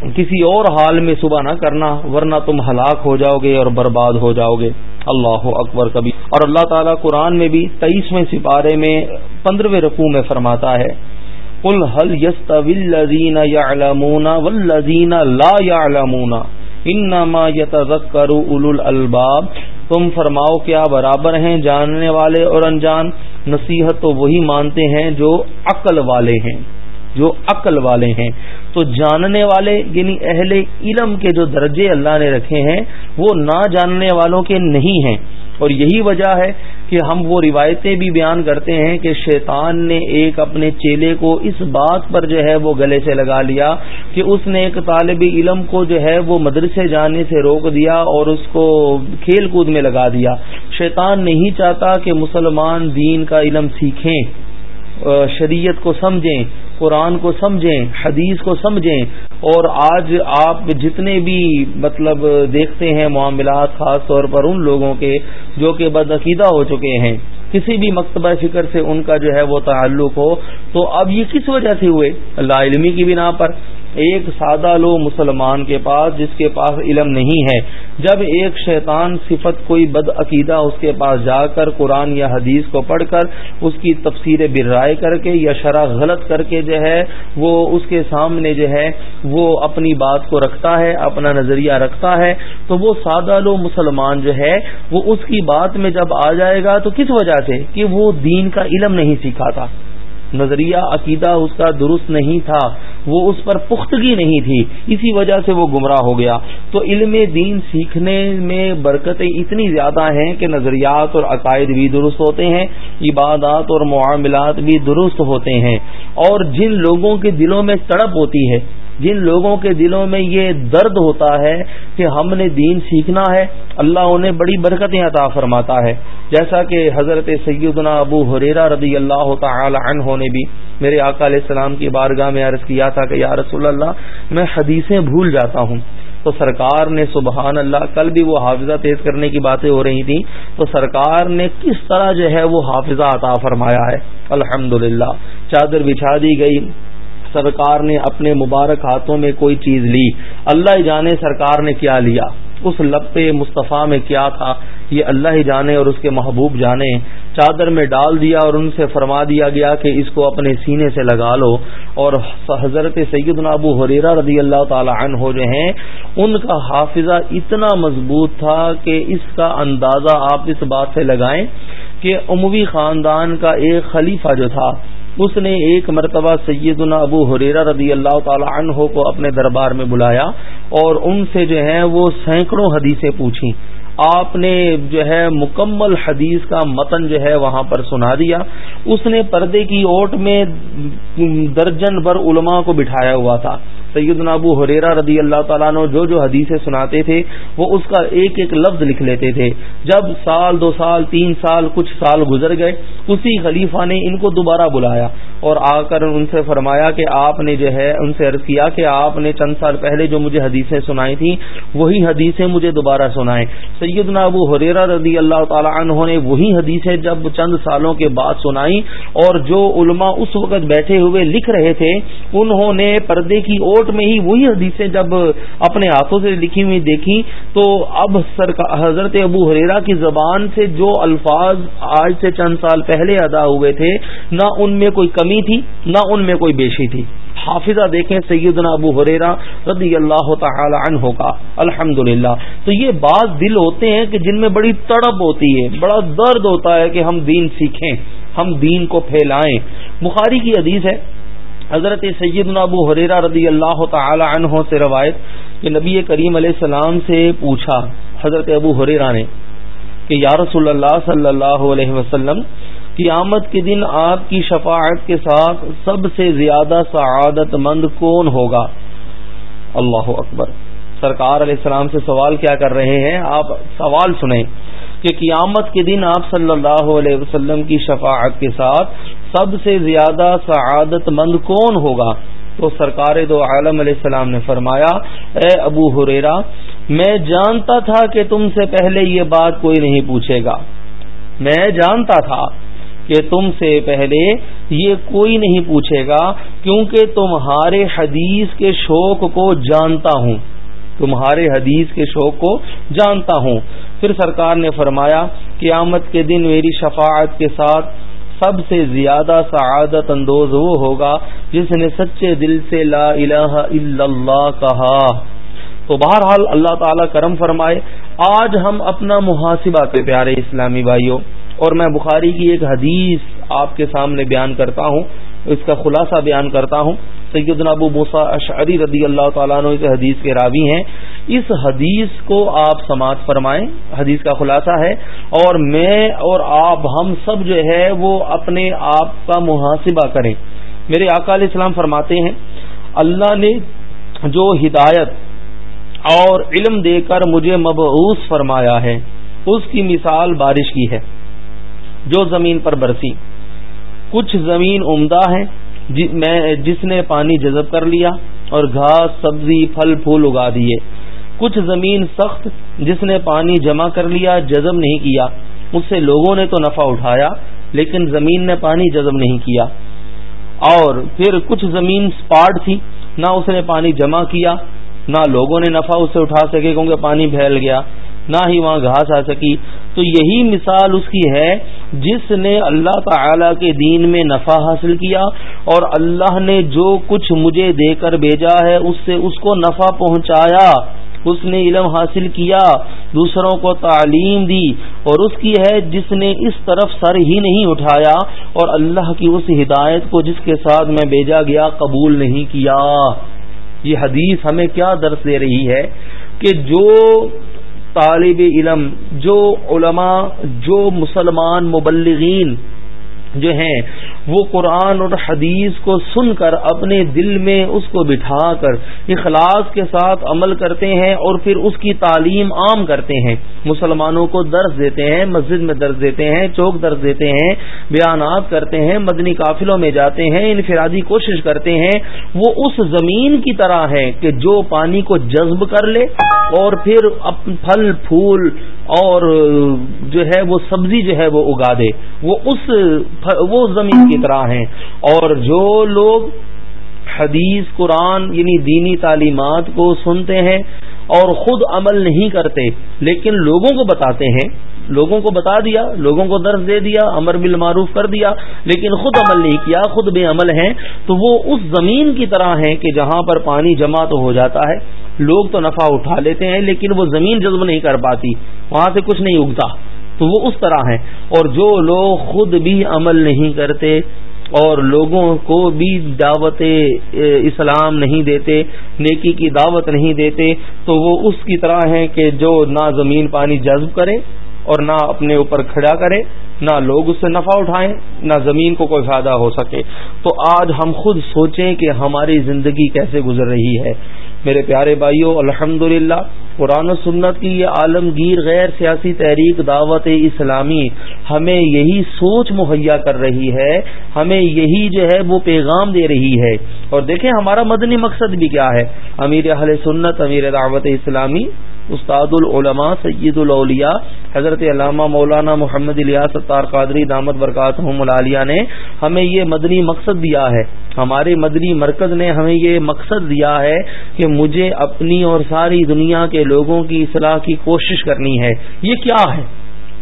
Speaker 1: کسی اور حال میں صبح نہ کرنا، ورنہ تم ہلاک ہو جاؤ گے اور برباد ہو جاؤ گے اللہ اکبر کبھی۔ اور اللہ تعالیٰ قرآن میں بھی تیئیسویں سپارے میں پندرہویں رقو میں فرماتا ہے حل یس یا لا یا انما یتذکر اولو الالباب تم فرماؤ کیا برابر ہیں جاننے والے اور انجان؟ نصیحت تو وہی مانتے ہیں جو عقل والے ہیں۔ جو عقل والے ہیں۔ تو جاننے والے یعنی اہل علم کے جو درجے اللہ نے رکھے ہیں، وہ نہ جاننے والوں کے نہیں ہیں۔ اور یہی وجہ ہے کہ ہم وہ روایتیں بھی بیان کرتے ہیں کہ شیطان نے ایک اپنے چیلے کو اس بات پر جو ہے وہ گلے سے لگا لیا کہ اس نے ایک طالب علم کو جو ہے وہ مدرسے جانے سے روک دیا اور اس کو کھیل کود میں لگا دیا۔ شیطان نہیں چاہتا کہ مسلمان دین کا علم سیکھیں شریعت کو سمجھیں۔ قرآن کو سمجھیں، حدیث کو سمجھیں، اور آج آپ جتنے بھی مطلب دیکھتے ہیں معاملات خاص طور پر ان لوگوں کے جو کہ بدعقیدہ ہو چکے ہیں، کسی بھی مکتبہ فکر سے ان کا جو ہے وہ تعلق ہو، تو اب یہ کس وجہ سے ہوئے؟ لا علمی کی بنا پر۔ ایک سادہ لو مسلمان کے پاس جس کے پاس علم نہیں ہے۔ جب ایک شیطان صفت کوئی بد عقیدہ اس کے پاس جا کر قرآن یا حدیث کو پڑھ کر اس کی تفسیر برائے کر کے یا شرح غلط کر کے جو ہے وہ اس کے سامنے جو ہے وہ اپنی بات کو رکھتا ہے، اپنا نظریہ رکھتا ہے، تو وہ سادہ لو مسلمان جو ہے وہ اس کی بات میں جب آ جائے گا تو کس وجہ سے؟ کہ وہ دین کا علم نہیں سیکھا تھا۔ نظریہ، عقیدہ اس کا درست نہیں تھا، وہ اس پر پختگی نہیں تھی، اسی وجہ سے وہ گمراہ ہو گیا۔ تو علم دین سیکھنے میں برکتیں اتنی زیادہ ہیں کہ نظریات اور عقائد بھی درست ہوتے ہیں، عبادات اور معاملات بھی درست ہوتے ہیں۔ اور جن لوگوں کے دلوں میں تڑپ ہوتی ہے جن لوگوں کے دلوں میں یہ درد ہوتا ہے کہ ہم نے دین سیکھنا ہے، اللہ انہیں بڑی برکتیں عطا فرماتا ہے۔ جیسا کہ حضرت سیدنا ابو حریرا رضی اللہ تعالی عنہ نے بھی میرے آقا علیہ السلام کی بارگاہ میں عرض کیا تھا کہ یا رسول اللہ، میں حدیثیں بھول جاتا ہوں۔ تو سرکار نے سبحان اللہ، کل بھی وہ حافظہ تیز کرنے کی باتیں ہو رہی تھیں۔ تو سرکار نے کس طرح جو ہے وہ حافظہ عطا فرمایا ہے۔ الحمد چادر بچھا دی گئی۔ سرکار نے اپنے مبارک ہاتھوں میں کوئی چیز لی۔ اللہ جانے سرکار نے کیا لیا۔ اس لپے مصطفیٰ میں کیا تھا؟ یہ اللہ ہی جانے اور اس کے محبوب جانے۔ چادر میں ڈال دیا اور ان سے فرما دیا گیا کہ اس کو اپنے سینے سے لگا لو۔ اور حضرت سید ابو حریرہ رضی اللہ تعالی عنہ جو ہیں، ان کا حافظہ اتنا مضبوط تھا کہ اس کا اندازہ آپ اس بات سے لگائیں کہ عموی خاندان کا ایک خلیفہ جو تھا اس نے ایک مرتبہ سیدنا ابو حریرہ رضی اللہ تعالی عنہ کو اپنے دربار میں بلایا اور ان سے جو ہے وہ سینکڑوں حدیثیں پوچھی آپ نے جو ہے مکمل حدیث کا متن جو ہے وہاں پر سنا دیا۔ اس نے پردے کی اوٹ میں درجن بر علماء کو بٹھایا ہوا تھا۔ سیدنا ابو حریرا رضی اللہ تعالیٰ نے جو جو حدیثیں سناتے تھے، وہ اس کا ایک ایک لفظ لکھ لیتے تھے۔ جب سال، دو سال، تین سال، کچھ سال گزر گئے، اسی خلیفہ نے ان کو دوبارہ بلایا اور آ کر ان سے فرمایا کہ آپ نے جو ہے، ان سے عرض کیا کہ آپ نے چند سال پہلے جو مجھے حدیثیں سنائی تھیں، وہی حدیثیں مجھے دوبارہ سنائیں۔ سیدنا ابو حریرا رضی اللہ تعالیٰ عنہ نے وہی حدیثیں جب چند سالوں کے بعد سنائی اور جو علماء اس وقت بیٹھے ہوئے لکھ رہے تھے، انہوں نے پردے کی اور اوٹ میں ہی وہی حدیثیں جب اپنے ہاتھوں سے لکھی ہوئی دیکھی تو اب حضرت ابو حریرا کی زبان سے جو الفاظ آج سے چند سال پہلے ادا ہوئے تھے، نہ ان میں کوئی کمی تھی، نہ ان میں کوئی بیشی تھی۔ حافظہ دیکھیں سیدنا ابو حریرا رضی اللہ تعالی عنہ کا الحمد تو یہ بعض دل ہوتے ہیں کہ جن میں بڑی تڑپ ہوتی ہے، بڑا درد ہوتا ہے کہ ہم دین سیکھیں، ہم دین کو پھیلائیں۔ بخاری کی حدیث ہے حضرت سیدنا ابو حریرا رضی اللہ تعالی عنہ سے روایت کہ نبی کریم علیہ السلام سے پوچھا، حضرت ابو حریرا نے کہ یا رسول اللہ صلی اللہ علیہ وسلم، قیامت کے دن آپ کی شفاعت کے ساتھ سب سے زیادہ سعادت مند کون ہوگا؟ اللہ اکبر۔ سرکار علیہ السلام سے سوال کیا کر رہے ہیں؟ آپ سوال سنیں کہ قیامت کے دن آپ صلی اللہ علیہ وسلم کی شفاعت کے ساتھ سب سے زیادہ سعادت مند کون ہوگا؟ تو سرکار دو عالم علیہ السلام نے فرمایا، اے ابو حریرا میں جانتا تھا کہ تم سے پہلے یہ بات کوئی نہیں پوچھے گا۔ میں جانتا تھا کہ تم سے پہلے یہ کوئی نہیں پوچھے گا، کیونکہ تمہارے حدیث کے شوق کو جانتا ہوں۔ تمہارے حدیث کے شوق کو جانتا ہوں۔ پھر سرکار نے فرمایا، قیامت کے دن میری شفاعت کے ساتھ سب سے زیادہ سعادت اندوز وہ ہوگا جس نے سچے دل سے لا الہ الا اللہ کہا۔ تو بہرحال اللہ تعالی کرم فرمائے، آج ہم اپنا محاسبہ کے پیارے اسلامی بھائیوں، اور میں بخاری کی ایک حدیث آپ کے سامنے بیان کرتا ہوں، اس کا خلاصہ بیان کرتا ہوں۔ سیدنا ابو موسا اشعری رضی اللہ تعالیٰ عنہ اس حدیث کے راوی ہیں۔ اس حدیث کو آپ سماعت فرمائیں۔ حدیث کا خلاصہ ہے۔ اور میں اور آپ ہم سب جو ہے وہ اپنے آپ کا محاسبہ کریں۔ میرے آقا علیہ السلام فرماتے ہیں، اللہ نے جو ہدایت اور علم دے کر مجھے مبعوث فرمایا ہے، اس کی مثال بارش کی ہے۔ جو زمین پر برسی۔ کچھ زمین عمدہ ہے جی، جس نے پانی جذب کر لیا اور گھاس، سبزی، پھل، پھول اگا دیے۔ کچھ زمین سخت، جس نے پانی جمع کر لیا، جذب نہیں کیا۔ اس سے لوگوں نے تو نفع اٹھایا، لیکن زمین نے پانی جذب نہیں کیا۔ اور پھر کچھ زمین اسپاٹ تھی، نہ اس نے پانی جمع کیا، نہ لوگوں نے نفع اسے اٹھا سکے، کیونکہ پانی پھیل گیا، نہ ہی وہاں گھاس آ سکی۔ تو یہی مثال اس کی ہے جس نے اللہ تعالی کے دین میں نفع حاصل کیا اور اللہ نے جو کچھ مجھے دے کر بھیجا ہے، اس سے اس کو نفع پہنچایا۔ اس نے علم حاصل کیا، دوسروں کو تعلیم دی اور اس کی ہے جس نے اس طرف سر ہی نہیں اٹھایا اور اللہ کی اس ہدایت کو جس کے ساتھ میں بھیجا گیا قبول نہیں کیا۔ یہ حدیث ہمیں کیا درس دے رہی ہے کہ جو طالب علم جو علماء جو مسلمان مبلغین جو ہیں، وہ قرآن اور حدیث کو سن کر اپنے دل میں اس کو بٹھا کر، اخلاص کے ساتھ عمل کرتے ہیں اور پھر اس کی تعلیم عام کرتے ہیں۔ مسلمانوں کو درس دیتے ہیں، مسجد میں درس دیتے ہیں، چوک درس دیتے ہیں، بیانات کرتے ہیں، مدنی قافلوں میں جاتے ہیں، انفرادی کوشش کرتے ہیں۔ وہ اس زمین کی طرح ہے کہ جو پانی کو جذب کر لے اور پھر پھل، پھول اور جو ہے وہ سبزی جو ہے وہ اگا دے۔ وہ اس وہ زمین کی طرح ہیں۔ اور جو لوگ حدیث، قرآن یعنی دینی تعلیمات کو سنتے ہیں اور خود عمل نہیں کرتے، لیکن لوگوں کو بتاتے ہیں۔ لوگوں کو بتا دیا، لوگوں کو درس دے دیا، امر بالمعروف کر دیا، لیکن خود عمل نہیں کیا، خود بے عمل ہیں۔ تو وہ اس زمین کی طرح ہیں کہ جہاں پر پانی جمع تو ہو جاتا ہے۔ لوگ تو نفع اٹھا لیتے ہیں لیکن وہ زمین جذب نہیں کر پاتی، وہاں سے کچھ نہیں اگتا۔ تو وہ اس طرح ہے اور جو لوگ خود بھی عمل نہیں کرتے اور لوگوں کو بھی دعوت اسلام نہیں دیتے، نیکی کی دعوت نہیں دیتے، تو وہ اس کی طرح ہیں کہ جو نہ زمین پانی جذب کرے اور نہ اپنے اوپر کھڑا کرے، نہ لوگ اس سے نفع اٹھائیں، نہ زمین کو کوئی فائدہ ہو سکے۔ تو آج ہم خود سوچیں کہ ہماری زندگی کیسے گزر رہی ہے۔ میرے پیارے بھائیوں الحمد للہ قرآن و سنت کی یہ عالمگیر غیر سیاسی تحریک دعوت اسلامی ہمیں یہی سوچ مہیا کر رہی ہے، ہمیں یہی جو ہے وہ پیغام دے رہی ہے۔ اور دیکھیں ہمارا مدنی مقصد بھی کیا ہے؟ امیر اہل سنت، امیر دعوت اسلامی استاد العلماء سید الاولیاء، حضرت علامہ مولانا محمد الیاس ستار قادری، دامت برکات ملالیہ نے ہمیں یہ مدنی مقصد دیا ہے۔ ہمارے مدنی مرکز نے ہمیں یہ مقصد دیا ہے کہ مجھے اپنی اور ساری دنیا کے لوگوں کی اصلاح کی کوشش کرنی ہے۔ یہ کیا ہے؟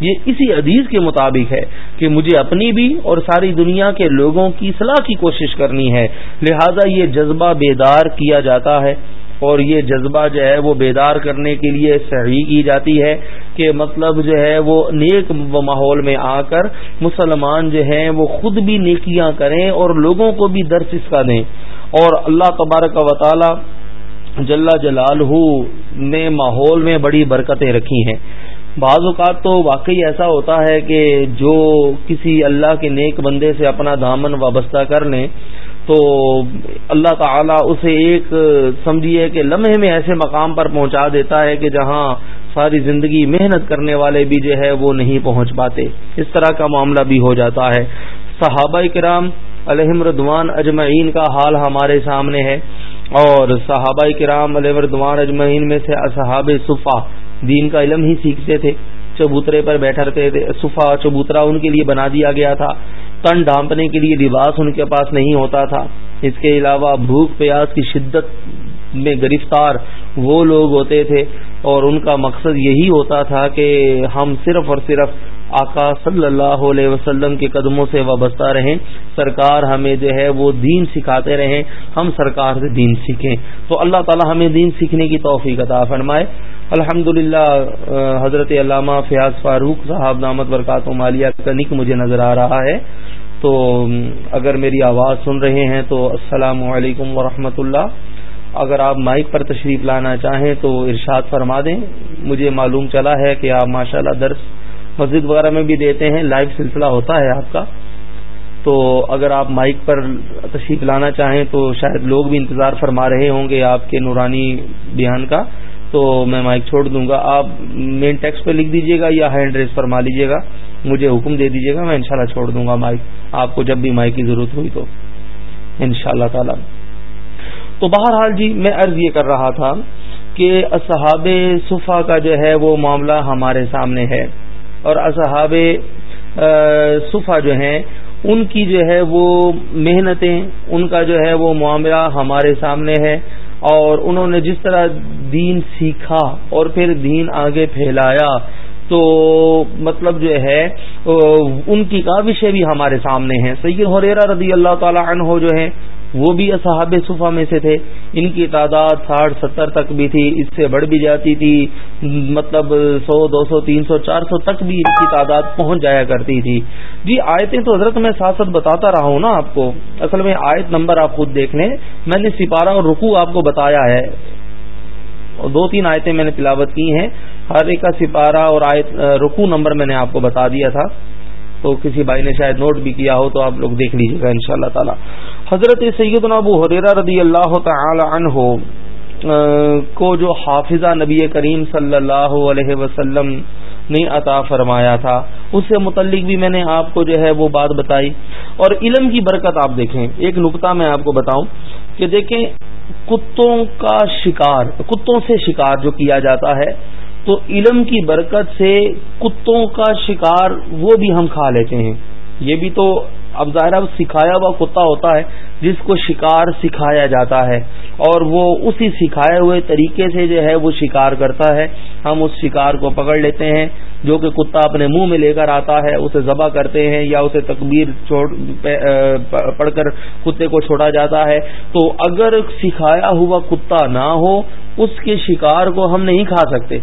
Speaker 1: یہ اسی عدیز کے مطابق ہے کہ مجھے اپنی بھی اور ساری دنیا کے لوگوں کی اصلاح کی کوشش کرنی ہے۔ لہذا یہ جذبہ بیدار کیا جاتا ہے۔ اور یہ جذبہ جو ہے وہ بیدار کرنے کے لیے صحیح کی جاتی ہے کہ مطلب جو ہے وہ نیک ماحول میں آ کر مسلمان جو ہیں وہ خود بھی نیکیاں کریں اور لوگوں کو بھی درس اس کا دیں۔ اور اللہ تبارک و تعالی جل جلال نے ماحول میں بڑی برکتیں رکھی ہیں۔ بعض اوقات تو واقعی ایسا ہوتا ہے کہ جو کسی اللہ کے نیک بندے سے اپنا دامن وابستہ کر لیں تو اللہ تعالیٰ اسے ایک سمجھیے کہ لمحے میں ایسے مقام پر پہنچا دیتا ہے کہ جہاں ساری زندگی محنت کرنے والے بھی جو ہے وہ نہیں پہنچ پاتے۔ اس طرح کا معاملہ بھی ہو جاتا ہے۔ صحابہ کرام علیہ ردوان اجمعین کا حال ہمارے سامنے ہے۔ اور صحابہ کرام علیہ ردوان اجمعین میں سے اصحاب صفا دین کا علم ہی سیکھتے تھے۔ چبوترے پر بیٹھتے تھے۔ صفا چبوترا ان کے لیے بنا دیا گیا تھا۔ تن ڈھانپنے کے لیے لباس ان کے پاس نہیں ہوتا تھا۔ اس کے علاوہ بھوک، پیاس کی شدت میں گرفتار وہ لوگ ہوتے تھے اور ان کا مقصد یہی ہوتا تھا کہ ہم صرف اور صرف آقا صلی اللہ علیہ وسلم کے قدموں سے وابستہ رہیں۔ سرکار ہمیں جو ہے وہ دین سکھاتے رہیں۔ ہم سرکار سے دین سیکھیں۔ تو اللہ تعالی ہمیں دین سیکھنے کی توفیق عطا فرمائے۔ الحمد حضرت علامہ فیاض فاروق صاحب نامت برکات و مالیہ کا نک مجھے نظر آ رہا ہے۔ تو اگر میری آواز سن رہے ہیں تو السلام علیکم ورحمۃ اللہ۔ اگر آپ مائک پر تشریف لانا چاہیں تو ارشاد فرما دیں۔ مجھے معلوم چلا ہے کہ آپ ماشاءاللہ درس مسجد وغیرہ میں بھی دیتے ہیں، لائیو سلسلہ ہوتا ہے آپ کا۔ تو اگر آپ مائک پر تشریف لانا چاہیں تو شاید لوگ بھی انتظار فرما رہے ہوں گے آپ کے نورانی بیان کا۔ تو میں مائک چھوڑ دوں گا۔ آپ مین ٹیکس پہ لکھ دیجیے گا یا ہینڈ ریس فرما لیجیے گا۔ مجھے حکم دے دیجیے گا، میں انشاءاللہ چھوڑ دوں گا مائک۔ آپ کو جب بھی مائک کی ضرورت ہوئی تو۔ ان شاء اللہ تعالی۔ تو بہرحال جی میں عرض یہ کر رہا تھا کہ اصحاب صفا کا جو ہے وہ معاملہ ہمارے سامنے ہے۔ اور اصحاب صفا جو ہیں، ان کی جو ہے وہ محنتیں، ان کا جو ہے وہ معاملہ ہمارے سامنے ہے۔ اور انہوں نے جس طرح دین سیکھا اور پھر دین آگے پھیلایا تو مطلب جو ہے ان کی کاوشیں بھی ہمارے سامنے ہیں۔ سید حریرا رضی اللہ تعالی عنہ جو ہیں، وہ بھی اصحاب صفحہ میں سے تھے۔ ان کی تعداد ساٹھ، ستر تک بھی تھی۔ اس سے بڑھ بھی جاتی تھی۔ مطلب سو، دو سو، تین سو، چار سو تک بھی ان کی تعداد پہنچ جایا کرتی تھی۔ جی آیتیں تو حضرت میں ساتھ ساتھ بتاتا رہا ہوں نا آپ کو۔ اصل میں آیت نمبر آپ خود دیکھ لیں۔ میں نے سپارہ اور رکو آپ کو بتایا ہے۔ دو تین آیتیں میں نے تلاوت کی ہیں۔ ہر کا سپارہ اور آیت رکو نمبر میں نے آپ کو بتا دیا تھا۔ تو کسی بھائی نے شاید نوٹ بھی کیا ہو تو آپ لوگ دیکھ لیجیے گا ان شاء اللہ تعالی۔ حضرت سیدنا ابو حریرہ رضی اللہ تعالی عنہ کو جو حافظہ نبی کریم صلی اللہ علیہ وسلم نے عطا فرمایا تھا، اس سے متعلق بھی میں نے آپ کو جو ہے وہ بات بتائی۔ اور علم کی برکت آپ دیکھیں۔ ایک نقطہ میں آپ کو بتاؤں کہ دیکھیں، کتوں کا شکار، کتوں سے شکار جو کیا جاتا ہے تو علم کی برکت سے کتوں کا شکار وہ بھی ہم کھا لیتے ہیں۔ یہ بھی تو اب ظاہرہ سکھایا ہوا کتا ہوتا ہے جس کو شکار سکھایا جاتا ہے۔ اور وہ اسی سکھائے ہوئے طریقے سے جو ہے وہ شکار کرتا ہے۔ ہم اس شکار کو پکڑ لیتے ہیں، جو کہ کتا اپنے منہ میں لے کر آتا ہے، اسے ذبح کرتے ہیں یا اسے تکبیر پڑھ کر کتے کو چھوڑا جاتا ہے۔ تو اگر سکھایا ہوا کتا نہ ہو، اس کے شکار کو ہم نہیں کھا سکتے۔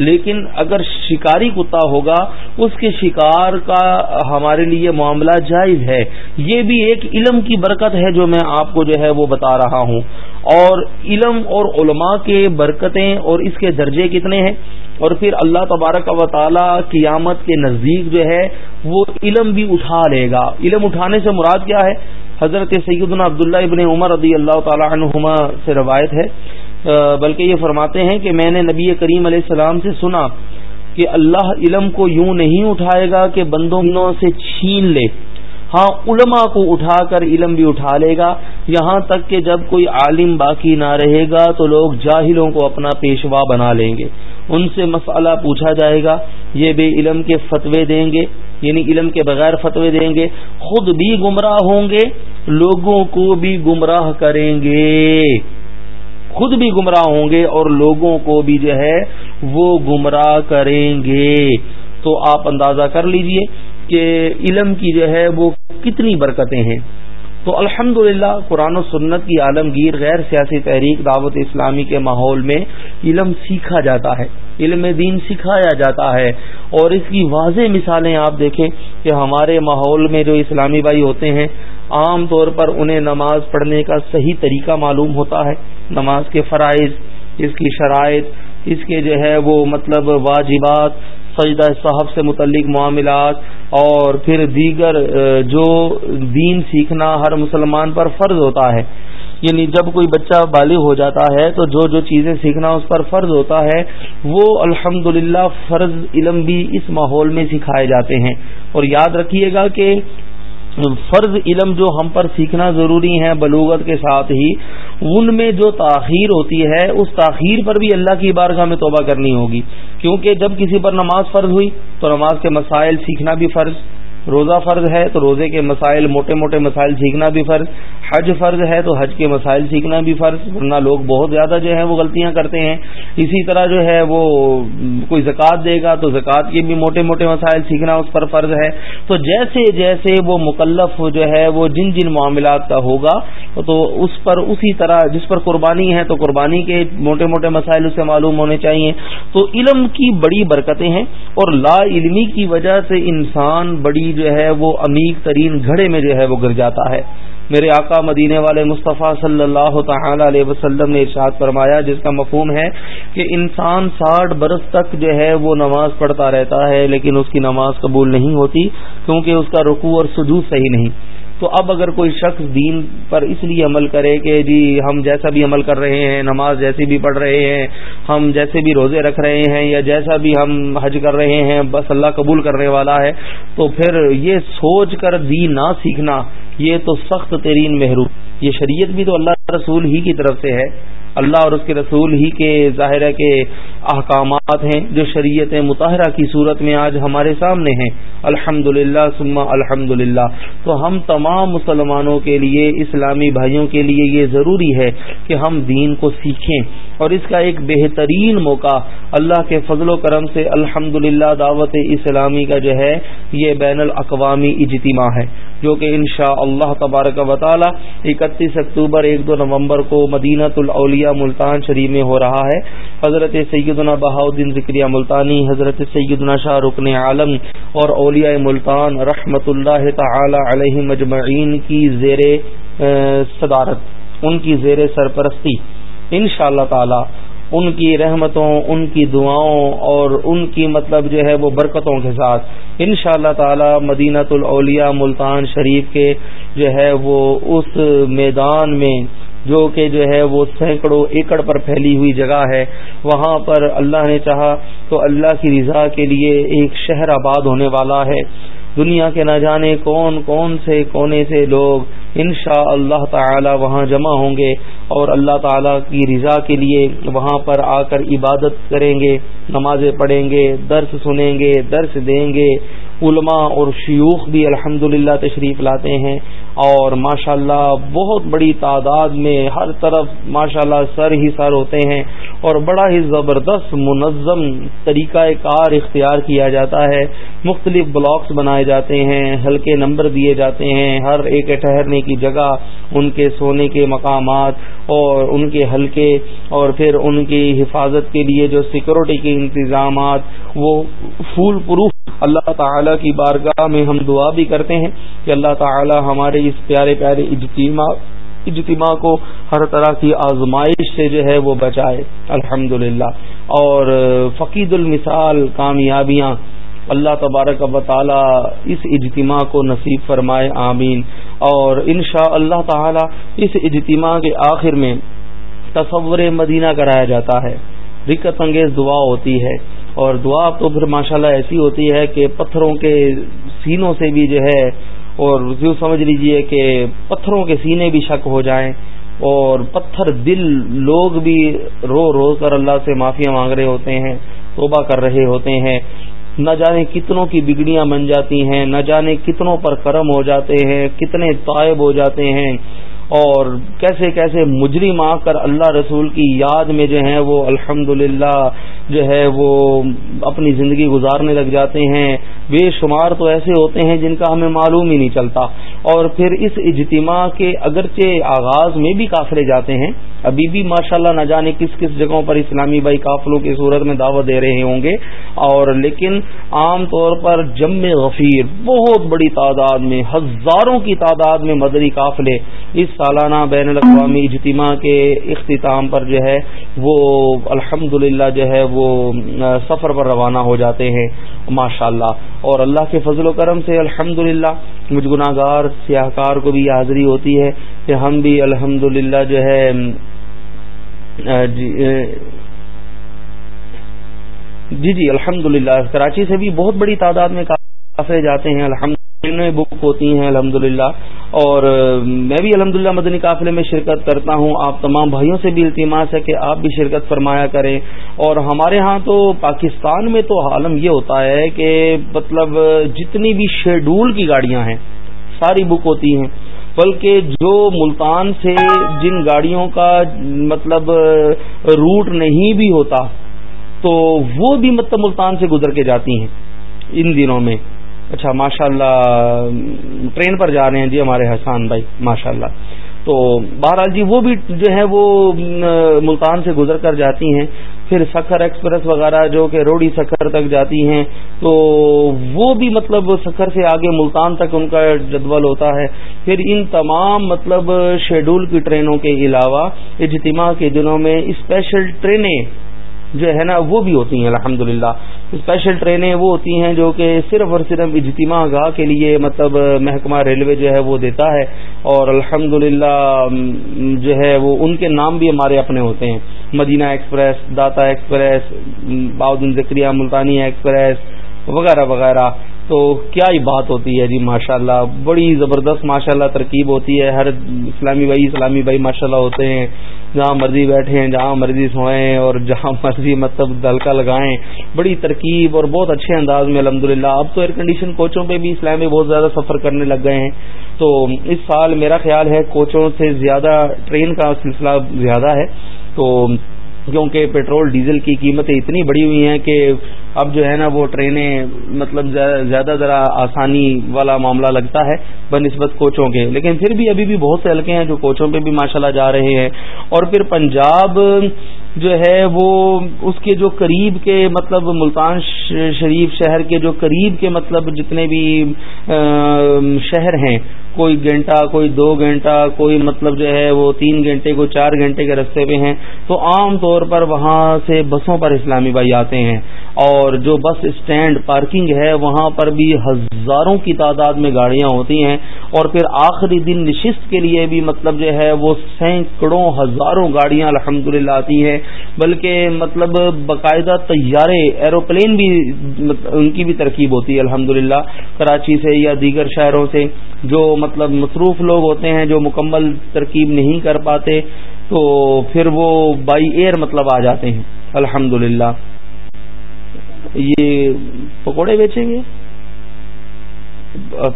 Speaker 1: لیکن اگر شکاری کتا ہوگا، اس کے شکار کا ہمارے لیے معاملہ جائز ہے۔ یہ بھی ایک علم کی برکت ہے جو میں آپ کو جو ہے وہ بتا رہا ہوں۔ اور علم اور علماء کے برکتیں اور اس کے درجے کتنے ہیں؟ اور پھر اللہ تبارک و تعالی قیامت کے نزدیک جو ہے وہ علم بھی اٹھا لے گا۔ علم اٹھانے سے مراد کیا ہے؟ حضرت سیدنا عبداللہ ابن عمر رضی اللہ تعالی عنہما سے روایت ہے۔ بلکہ یہ فرماتے ہیں کہ میں نے نبی کریم علیہ السلام سے سنا کہ اللہ علم کو یوں نہیں اٹھائے گا کہ بندوں سے چھین لے۔ ہاں علماء کو اٹھا کر علم بھی اٹھا لے گا۔ یہاں تک کہ جب کوئی عالم باقی نہ رہے گا تو لوگ جاہلوں کو اپنا پیشوا بنا لیں گے۔ ان سے مسئلہ پوچھا جائے گا، یہ بے علم کے فتوے دیں گے یعنی علم کے بغیر فتوے دیں گے۔ خود بھی گمراہ ہوں گے، لوگوں کو بھی گمراہ کریں گے۔ خود بھی گمراہ ہوں گے اور لوگوں کو بھی جو ہے وہ گمراہ کریں گے۔ تو آپ اندازہ کر لیجیے کہ علم کی جو ہے وہ کتنی برکتیں ہیں۔ تو الحمد قرآن و سنت کی عالمگیر غیر سیاسی تحریک دعوت اسلامی کے ماحول میں علم سیکھا جاتا ہے۔ علم دین سکھایا جاتا ہے۔ اور اس کی واضح مثالیں آپ دیکھیں کہ ہمارے ماحول میں جو اسلامی بھائی ہوتے ہیں، عام طور پر انہیں نماز پڑھنے کا صحیح طریقہ معلوم ہوتا ہے۔ نماز کے فرائض، اس کی شرائط، اس کے جو ہے وہ مطلب واجبات، سجدہ صاحب سے متعلق معاملات، اور پھر دیگر جو دین سیکھنا ہر مسلمان پر فرض ہوتا ہے۔ یعنی جب کوئی بچہ بالغ ہو جاتا ہے تو جو جو چیزیں سیکھنا اس پر فرض ہوتا ہے، وہ الحمد فرض علم بھی اس ماحول میں سکھائے جاتے ہیں۔ اور یاد رکھیے گا کہ فرض علم جو ہم پر سیکھنا ضروری ہے بلوغت کے ساتھ ہی، ان میں جو تاخیر ہوتی ہے، اس تاخیر پر بھی اللہ کی بارگاہ میں توبہ کرنی ہوگی۔ کیونکہ جب کسی پر نماز فرض ہوئی، تو نماز کے مسائل سیکھنا بھی فرض۔ روزہ فرض ہے، تو روزے کے مسائل، موٹے موٹے مسائل سیکھنا بھی فرض۔ حج فرض ہے تو حج کے مسائل سیکھنا بھی فرض، ورنہ لوگ بہت زیادہ جو ہے وہ غلطیاں کرتے ہیں۔ اسی طرح جو ہے وہ کوئی زکوٰۃ دے گا تو زکوٰۃ کے بھی موٹے موٹے مسائل سیکھنا اس پر فرض ہے۔ تو جیسے جیسے وہ مکلف جو ہے وہ جن جن معاملات کا ہوگا، تو اس پر اسی طرح جس پر قربانی ہے تو قربانی کے موٹے موٹے مسائل اسے معلوم ہونے چاہیے۔ تو علم کی بڑی برکتیں ہیں اور لا علمی کی وجہ سے انسان بڑی جو ہے وہ عمیق ترین گھڑے میں جو ہے وہ گر جاتا ہے۔ میرے آقا مدینے والے مصطفیٰ صلی اللہ تعالی علیہ وسلم نے ارشاد فرمایا، جس کا مفہوم ہے کہ انسان ساٹھ برس تک جو ہے وہ نماز پڑھتا رہتا ہے، لیکن اس کی نماز قبول نہیں ہوتی، کیونکہ اس کا رکوع اور سجود صحیح نہیں۔ تو اب اگر کوئی شخص دین پر اس لیے عمل کرے کہ جی ہم جیسا بھی عمل کر رہے ہیں، نماز جیسی بھی پڑھ رہے ہیں، ہم جیسے بھی روزے رکھ رہے ہیں یا جیسا بھی ہم حج کر رہے ہیں، بس اللہ قبول کرنے والا ہے، تو پھر یہ سوچ کر دین نہ سیکھنا، یہ تو سخت ترین محروم، یہ شریعت بھی تو اللہ رسول ہی کی طرف سے ہے۔ اللہ اور اس کے رسول ہی کے ظاہرہ کے احکامات ہیں جو شریعت مطالعہ کی صورت میں آج ہمارے سامنے ہیں۔ الحمد للہ سما الحمد للہ تو ہم تمام مسلمانوں کے لیے، اسلامی بھائیوں کے لیے یہ ضروری ہے کہ ہم دین کو سیکھیں۔ اور اس کا ایک بہترین موقع اللہ کے فضل و کرم سے الحمد دعوت اسلامی کا جو ہے، یہ بین الاقوامی اجتماع ہے۔ جو کہ انشاء اللہ تبارک و تعالی اکتیس اکتوبر ایک دو نومبر کو مدینہ الاولیاء ملتان شریف میں ہو رہا ہے۔ حضرت سیدنا بہاؤدین ذکریہ ملتانی، حضرت سیدنا شاہ رکن عالم اور اولیاء ملتان رحمت اللہ تعالی علیہ مجمعین کی زیر صدارت، ان کی زیر سرپرستی۔ ان شاء اللہ تعالی ان کی رحمتوں، ان کی دعاؤں اور ان کی مطلب جو ہے وہ برکتوں کے ساتھ۔ ان شاء اللہ تعالی مدینہ الاولیاء ملتان شریف کے جو ہے وہ اس میدان میں جو کہ جو ہے وہ سینکڑوں ایکڑ پر پھیلی ہوئی جگہ ہے، وہاں پر اللہ نے چاہا تو اللہ کی رضا کے لیے ایک شہر آباد ہونے والا ہے۔ دنیا کے نہ جانے کون کون سے کونے سے لوگ انشاء اللہ تعالی وہاں جمع ہوں گے اور اللہ تعالی کی رضا کے لیے وہاں پر آ کر عبادت کریں گے، نمازیں پڑھیں گے، درس سنیں گے، درس دیں گے۔ علماء اور شیوخ بھی الحمد تشریف لاتے ہیں اور ماشاءاللہ اللہ بہت بڑی تعداد میں ہر طرف ماشاءاللہ اللہ سر ہی سر ہوتے ہیں اور بڑا ہی زبردست منظم طریقہ کار اختیار کیا جاتا ہے۔ مختلف بلاکس بنائے جاتے ہیں، ہلکے نمبر دیے جاتے ہیں، ہر ایک ٹھہرنے کی جگہ ان کے سونے کے مقامات اور ان کے حلقے اور پھر ان کی حفاظت کے لیے جو سیکورٹی کے انتظامات، وہ پھول پروف اللہ تعالی کی بارگاہ میں ہم دعا بھی کرتے ہیں کہ اللہ تعالی ہمارے اس پیارے پیارے اجتماع اجتماع کو ہر طرح کی آزمائش سے جو ہے وہ بچائے۔ الحمد اور فقید المثال کامیابیاں اللہ تبارک و تعالی اس اجتماع کو نصیب فرمائے، آمین۔ اور انشاء اللہ تعالی اس اجتماع کے آخر میں تصور مدینہ کرایا جاتا ہے۔ رکت انگیز دعا ہوتی ہے۔ اور دعا تو پھر ماشاءاللہ ایسی ہوتی ہے کہ پتھروں کے سینوں سے بھی جو ہے، اور یوں سمجھ لیجیے کہ پتھروں کے سینے بھی شک ہو جائیں، اور پتھر دل لوگ بھی رو رو کر اللہ سے معافیا مانگ رہے ہوتے ہیں، توبہ کر رہے ہوتے ہیں۔ نہ جانے کتنوں کی بگڑیاں بن جاتی ہیں، نہ جانے کتنوں پر کرم ہو جاتے ہیں، کتنے طائب ہو جاتے ہیں۔ اور کیسے کیسے مجرم آ کر اللہ رسول کی یاد میں جو ہیں، وہ الحمد جو ہے وہ اپنی زندگی گزارنے لگ جاتے ہیں۔ بے شمار تو ایسے ہوتے ہیں جن کا ہمیں معلوم ہی نہیں چلتا۔ اور پھر اس اجتماع کے اگرچہ آغاز میں بھی قافلے جاتے ہیں، ابھی بھی ماشاءاللہ نہ جانے کس کس جگہوں پر اسلامی بھائی قافلوں کی صورت میں دعوت دے رہے ہوں گے۔ اور لیکن عام طور پر جم غفیر، بہت بڑی تعداد میں، ہزاروں کی تعداد میں مدری قافلے اس سالانہ بین الاقوامی اجتماع کے اختتام پر جو ہے وہ الحمد جو ہے وہ سفر پر روانہ ہو جاتے ہیں ماشاء اللہ اور اللہ کے فضل و کرم سے الحمد للہ مجھ گناہ گار سیاہ کار کو بھی حاضری ہوتی ہے کہ ہم بھی الحمد جو ہے جی،, جی جی جی الحمد کراچی سے بھی بہت بڑی تعداد میں کافی جاتے ہیں الحمد ٹرینیں بک ہوتی ہیں الحمد اور میں بھی الحمد مدنی قافلے میں شرکت کرتا ہوں۔ آپ تمام بھائیوں سے بھی التماس ہے کہ آپ بھی شرکت فرمایا کریں۔ اور ہمارے ہاں تو پاکستان میں تو عالم یہ ہوتا ہے کہ مطلب جتنی بھی شیڈول کی گاڑیاں ہیں، ساری بک ہوتی ہیں۔ بلکہ جو ملتان سے جن گاڑیوں کا مطلب روٹ نہیں بھی ہوتا، تو وہ بھی مطلب ملتان سے گزر کے جاتی ہیں۔ ان دنوں میں اچھا ماشاء اللہ ٹرین پر جا رہے ہیں جی ہمارے حسان بھائی ماشاء اللہ تو بہرحال جی وہ بھی جو ہے وہ ملتان سے گزر کر جاتی ہیں۔ پھر سکھر ایکسپریس وغیرہ جو کہ روڈی سکھر تک جاتی ہیں۔ تو وہ بھی مطلب سکھر سے آگے ملتان تک ان کا جدول ہوتا ہے۔ پھر ان تمام مطلب شیڈول کی ٹرینوں کے علاوہ اجتماع کے دنوں میں اسپیشل ٹرینیں جو ہے نا وہ بھی ہوتی ہیں الحمد للہ اسپیشل ٹرینیں وہ ہوتی ہیں جو کہ صرف اور صرف اجتماع گاہ کے لیے مطلب محکمہ ریلوے جو ہے وہ دیتا ہے۔ اور الحمد جو ہے وہ ان کے نام بھی ہمارے اپنے ہوتے ہیں۔ Madina express, Data express Bahauddin Zakariya Multani express وغیرہ وغیرہ۔ تو کیا ہی بات ہوتی ہے جی ماشاء اللہ بڑی زبردست ماشاء اللہ ترکیب ہوتی ہے۔ ہر اسلامی بھائی اسلامی بھائی ماشاء اللہ ہوتے ہیں۔ جہاں مرضی بیٹھیں، جہاں مرضی سوئیں اور جہاں مرضی مطلب دلکا لگائیں۔ بڑی ترکیب اور بہت اچھے انداز میں الحمد للہ اب تو ایئر کنڈیشن کوچوں پہ بھی اسلام میں بہت زیادہ سفر کرنے لگ گئے ہیں۔ تو اس سال میرا خیال ہے کوچوں سے زیادہ ٹرین کا سلسلہ زیادہ ہے۔ تو کیونکہ پیٹرول ڈیزل کی قیمتیں اتنی بڑی ہوئی ہیں کہ اب جو ہے نا وہ ٹرینیں مطلب زیادہ ذرا آسانی والا معاملہ لگتا ہے بہ نسبت کوچوں کے۔ لیکن پھر بھی ابھی بھی بہت سے حلقے ہیں جو کوچوں پہ بھی ماشاءاللہ جا رہے ہیں۔ اور پھر پنجاب جو ہے وہ اس کے جو قریب کے مطلب ملتان شریف شہر کے جو قریب کے مطلب جتنے بھی شہر ہیں کوئی گھنٹہ، کوئی دو گھنٹہ، کوئی مطلب جو ہے وہ تین گھنٹے کو چار گھنٹے کے رستے پہ ہیں۔ تو عام طور پر وہاں سے بسوں پر اسلامی بھائی آتے ہیں۔ اور جو بس اسٹینڈ پارکنگ ہے، وہاں پر بھی ہزاروں کی تعداد میں گاڑیاں ہوتی ہیں۔ اور پھر آخری دن نشست کے لیے بھی مطلب جو ہے وہ سینکڑوں، ہزاروں گاڑیاں الحمد آتی ہیں۔ بلکہ مطلب باقاعدہ طیارے، ایروپلین بھی ان کی بھی ترکیب ہوتی ہے الحمد کراچی سے یا دیگر شہروں سے۔ جو مطلب مصروف لوگ ہوتے ہیں جو مکمل ترکیب نہیں کر پاتے، تو پھر وہ بائی ایئر مطلب آ جاتے ہیں۔ الحمد یہ پکوڑے بیچیں گے؟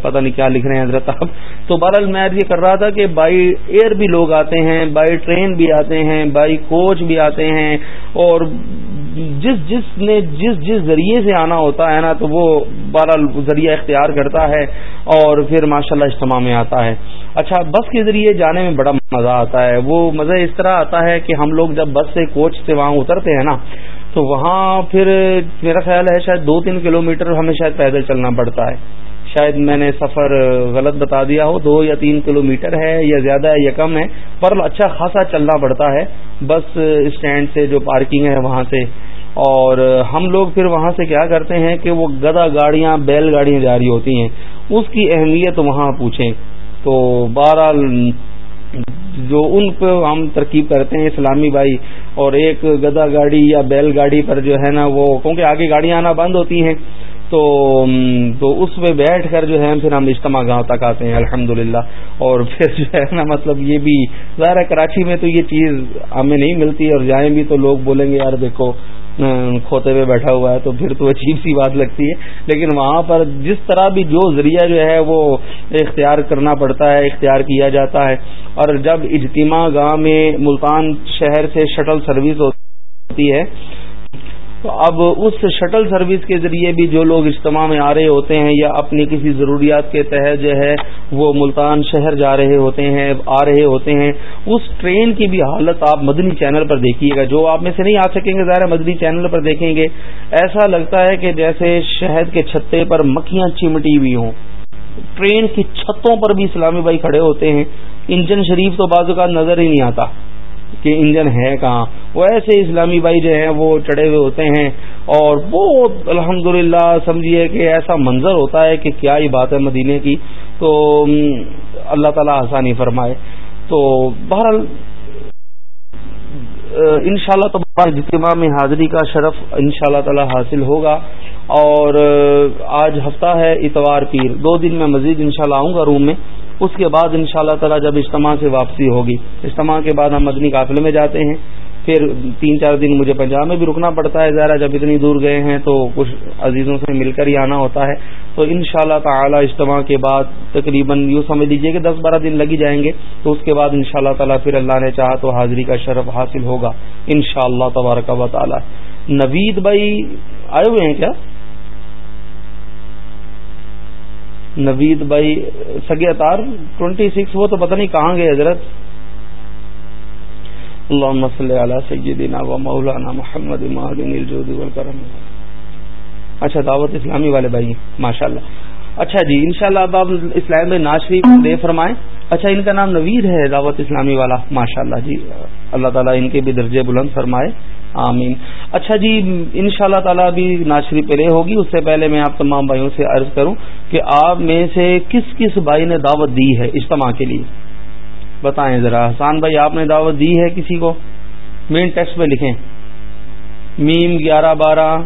Speaker 1: پتہ نہیں کیا لکھ رہے ہیں حضرت آپ۔ تو بہرحال میں یہ کر رہا تھا کہ بائی ایئر بھی لوگ آتے ہیں، بائی ٹرین بھی آتے ہیں، بائی کوچ بھی آتے ہیں اور جس جس نے جس جس ذریعے سے آنا ہوتا ہے نا تو وہ بہرحال ذریعہ اختیار کرتا ہے اور پھر ماشاء اللہ اجتماع میں آتا ہے۔ اچھا بس کے ذریعے جانے میں بڑا مزہ آتا ہے۔ وہ مزہ اس طرح آتا ہے کہ ہم لوگ جب بس سے کوچ سے وہاں اترتے ہیں نا تو وہاں پھر میرا خیال ہے شاید دو تین کلومیٹر ہمیں شاید پیدل چلنا پڑتا ہے۔ شاید میں نے سفر غلط بتا دیا ہو، دو یا تین کلومیٹر ہے یا زیادہ ہے یا کم ہے، پر اچھا خاصا چلنا پڑتا ہے۔ بس اسٹینڈ سے جو پارکنگ ہے وہاں سے۔ اور ہم لوگ پھر وہاں سے کیا کرتے ہیں کہ وہ گدا گاڑیاں، بیل گاڑیاں جاری ہوتی ہیں۔ اس کی اہمیت وہاں پوچھیں۔ تو بہرحال، جو ان پہ ہم ترکیب کرتے ہیں، اسلامی بھائی، اور ایک گدا گاڑی یا بیل گاڑی پر جو ہے نا وہ، کیونکہ آگے گاڑیاں آنا بند ہوتی ہیں۔ تو تو اس پہ بیٹھ کر جو ہے پھر ہم اجتماع گاؤں تک آتے ہیں الحمد اور پھر جو ہے نا مطلب یہ بھی، ظاہر ہے کراچی میں تو یہ چیز ہمیں نہیں ملتی اور جائیں بھی تو لوگ بولیں گے، یار دیکھو کھوتے ہوئے بیٹھا ہوا ہے تو پھر تو عجیب سی بات لگتی ہے۔ لیکن وہاں پر جس طرح بھی جو ذریعہ جو ہے وہ اختیار کرنا پڑتا ہے، اختیار کیا جاتا ہے۔ اور جب اجتماع گاہ میں ملتان شہر سے شٹل سروس ہوتی ہے تو اب اس شٹل سروس کے ذریعے بھی جو لوگ اجتماع میں آ رہے ہوتے ہیں یا اپنی کسی ضروریات کے تحت جو ہے وہ ملتان شہر جا رہے ہوتے ہیں، آ رہے ہوتے ہیں۔ اس ٹرین کی بھی حالت آپ مدنی چینل پر دیکھیے گا۔ جو آپ میں سے نہیں آ سکیں گے، ظاہر مدنی چینل پر دیکھیں گے۔ ایسا لگتا ہے کہ جیسے شہد کے چھتے پر مکھیاں چمٹی ہوئی ہوں۔ ٹرین کی چھتوں پر بھی اسلامی بھائی کھڑے ہوتے ہیں۔ انجن شریف تو بعض اوقات نظر ہی نہیں آتا۔ کہ انجن ہے کہاں؟ وہ ایسے اسلامی بھائی جو ہیں وہ چڑھے ہوئے ہوتے ہیں اور وہ الحمد للہ سمجھیے کہ ایسا منظر ہوتا ہے کہ کیا ہی بات ہے مدینے کی۔ تو اللہ تعالیٰ آسانی فرمائے۔ تو، بہرحال ان شاء اللہ اجتماع میں حاضری کا شرف ان شاء اللہ تعالی حاصل ہوگا۔ اور آج ہفتہ ہے اتوار پیر۔ دو دن میں مزید انشاءاللہ آؤں گا روم میں۔ اس کے بعد ان شاء اللہ تعالی جب اجتماع سے واپسی ہوگی، اجتماع کے بعد ہم مدنی قافلے میں جاتے ہیں۔ پھر تین چار دن مجھے پنجاب میں بھی رکنا پڑتا ہے ذرا جب اتنی دور گئے ہیں تو کچھ عزیزوں سے مل کر ہی آنا ہوتا ہے۔ تو ان شاء اللہ تعالیٰ اجتماع کے بعد تقریباً یوں سمجھ لیجیے کہ دس بارہ دن لگی جائیں گے۔ تو اس کے بعد ان شاء اللہ تعالیٰ پھر اللہ نے چاہا تو حاضری کا شرف حاصل ہوگا۔ ان شاء اللہ تبارک و تعالیٰ۔ نوید بھائی آئے ہوئے ہیں کیا؟ نوید بھائی، سگے اطار ٹوینٹی سکس وہ تو پتہ نہیں کہاں گئے حضرت۔ اللہ صلی علی سیدنا و مولانا محمد الجود والکرم۔ اچھا دعوت اسلامی والے بھائی ماشاء اللہ اچھا جی انشاءاللہ اب آپ اسلام میں ناشری دے فرمائیں۔ اچھا ان کا نام نوید ہے، دعوت اسلامی والا ماشاء اللہ جی۔ اللہ تعالیٰ ان کے بھی درجے بلند فرمائے۔ آمین۔ اچھا جی ان شاء اللہ تعالیٰ ابھی ناشری پہلے ہوگی۔ اس سے پہلے میں آپ تمام بھائیوں سے عرض کروں کہ آپ میں سے کس کس بھائی نے دعوت دی ہے اجتماع کے لیے؟ بتائیں ذرا۔ حسان بھائی، آپ نے دعوت دی ہے کسی کو؟ مین ٹیکسٹ میں لکھیں۔ میم گیارہ بارہ،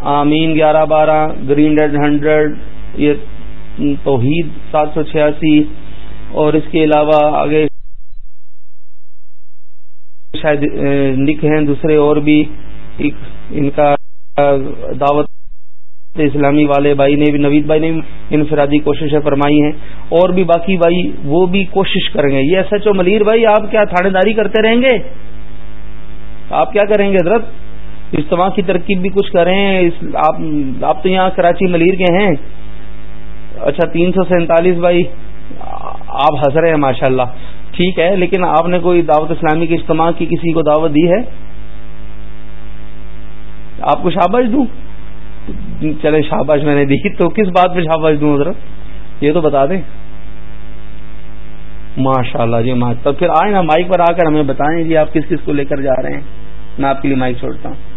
Speaker 1: آمین گیارہ بارہ، گرین ڈیڈ ہنڈریڈ، یہ توحید سات سو چھیاسی، اور اس کے علاوہ آگے شاید نک ہیں، دوسرے اور بھی ان کا دعوت اسلامی والے بھائی نے بھی، نوید بھائی نے بھی انفرادی کوششیں فرمائی ہیں۔ اور بھی باقی بھائی وہ بھی کوشش کریں گے۔ یہ ایس ایچ او ملیر بھائی، آپ کیا تھانے داری کرتے رہیں گے؟ آپ کیا کریں گے حضرت؟ اجتماع کی ترکیب بھی کچھ کریں۔ آپ آپ تو یہاں کراچی ملیر کے ہیں۔ اچھا تین سو سینتالیس بھائی، آپ ہنس رہے ہیں ماشاء اللہ ٹھیک ہے، لیکن آپ نے کوئی دعوت اسلامی کے اجتماع کی کسی کو دعوت دی ہے؟ آپ کو شاباش دوں؟ چلے، شاباش میں نے دی، تو کس بات پہ شاباش دوں حضرت؟ یہ تو بتا دیں۔ ماشاء اللہ جی تو پھر آئے نا مائک پر آ کر ہمیں بتائیں جی آپ کس کس کو لے کر جا رہے ہیں؟ میں آپ کے لیے مائک چھوڑتا ہوں۔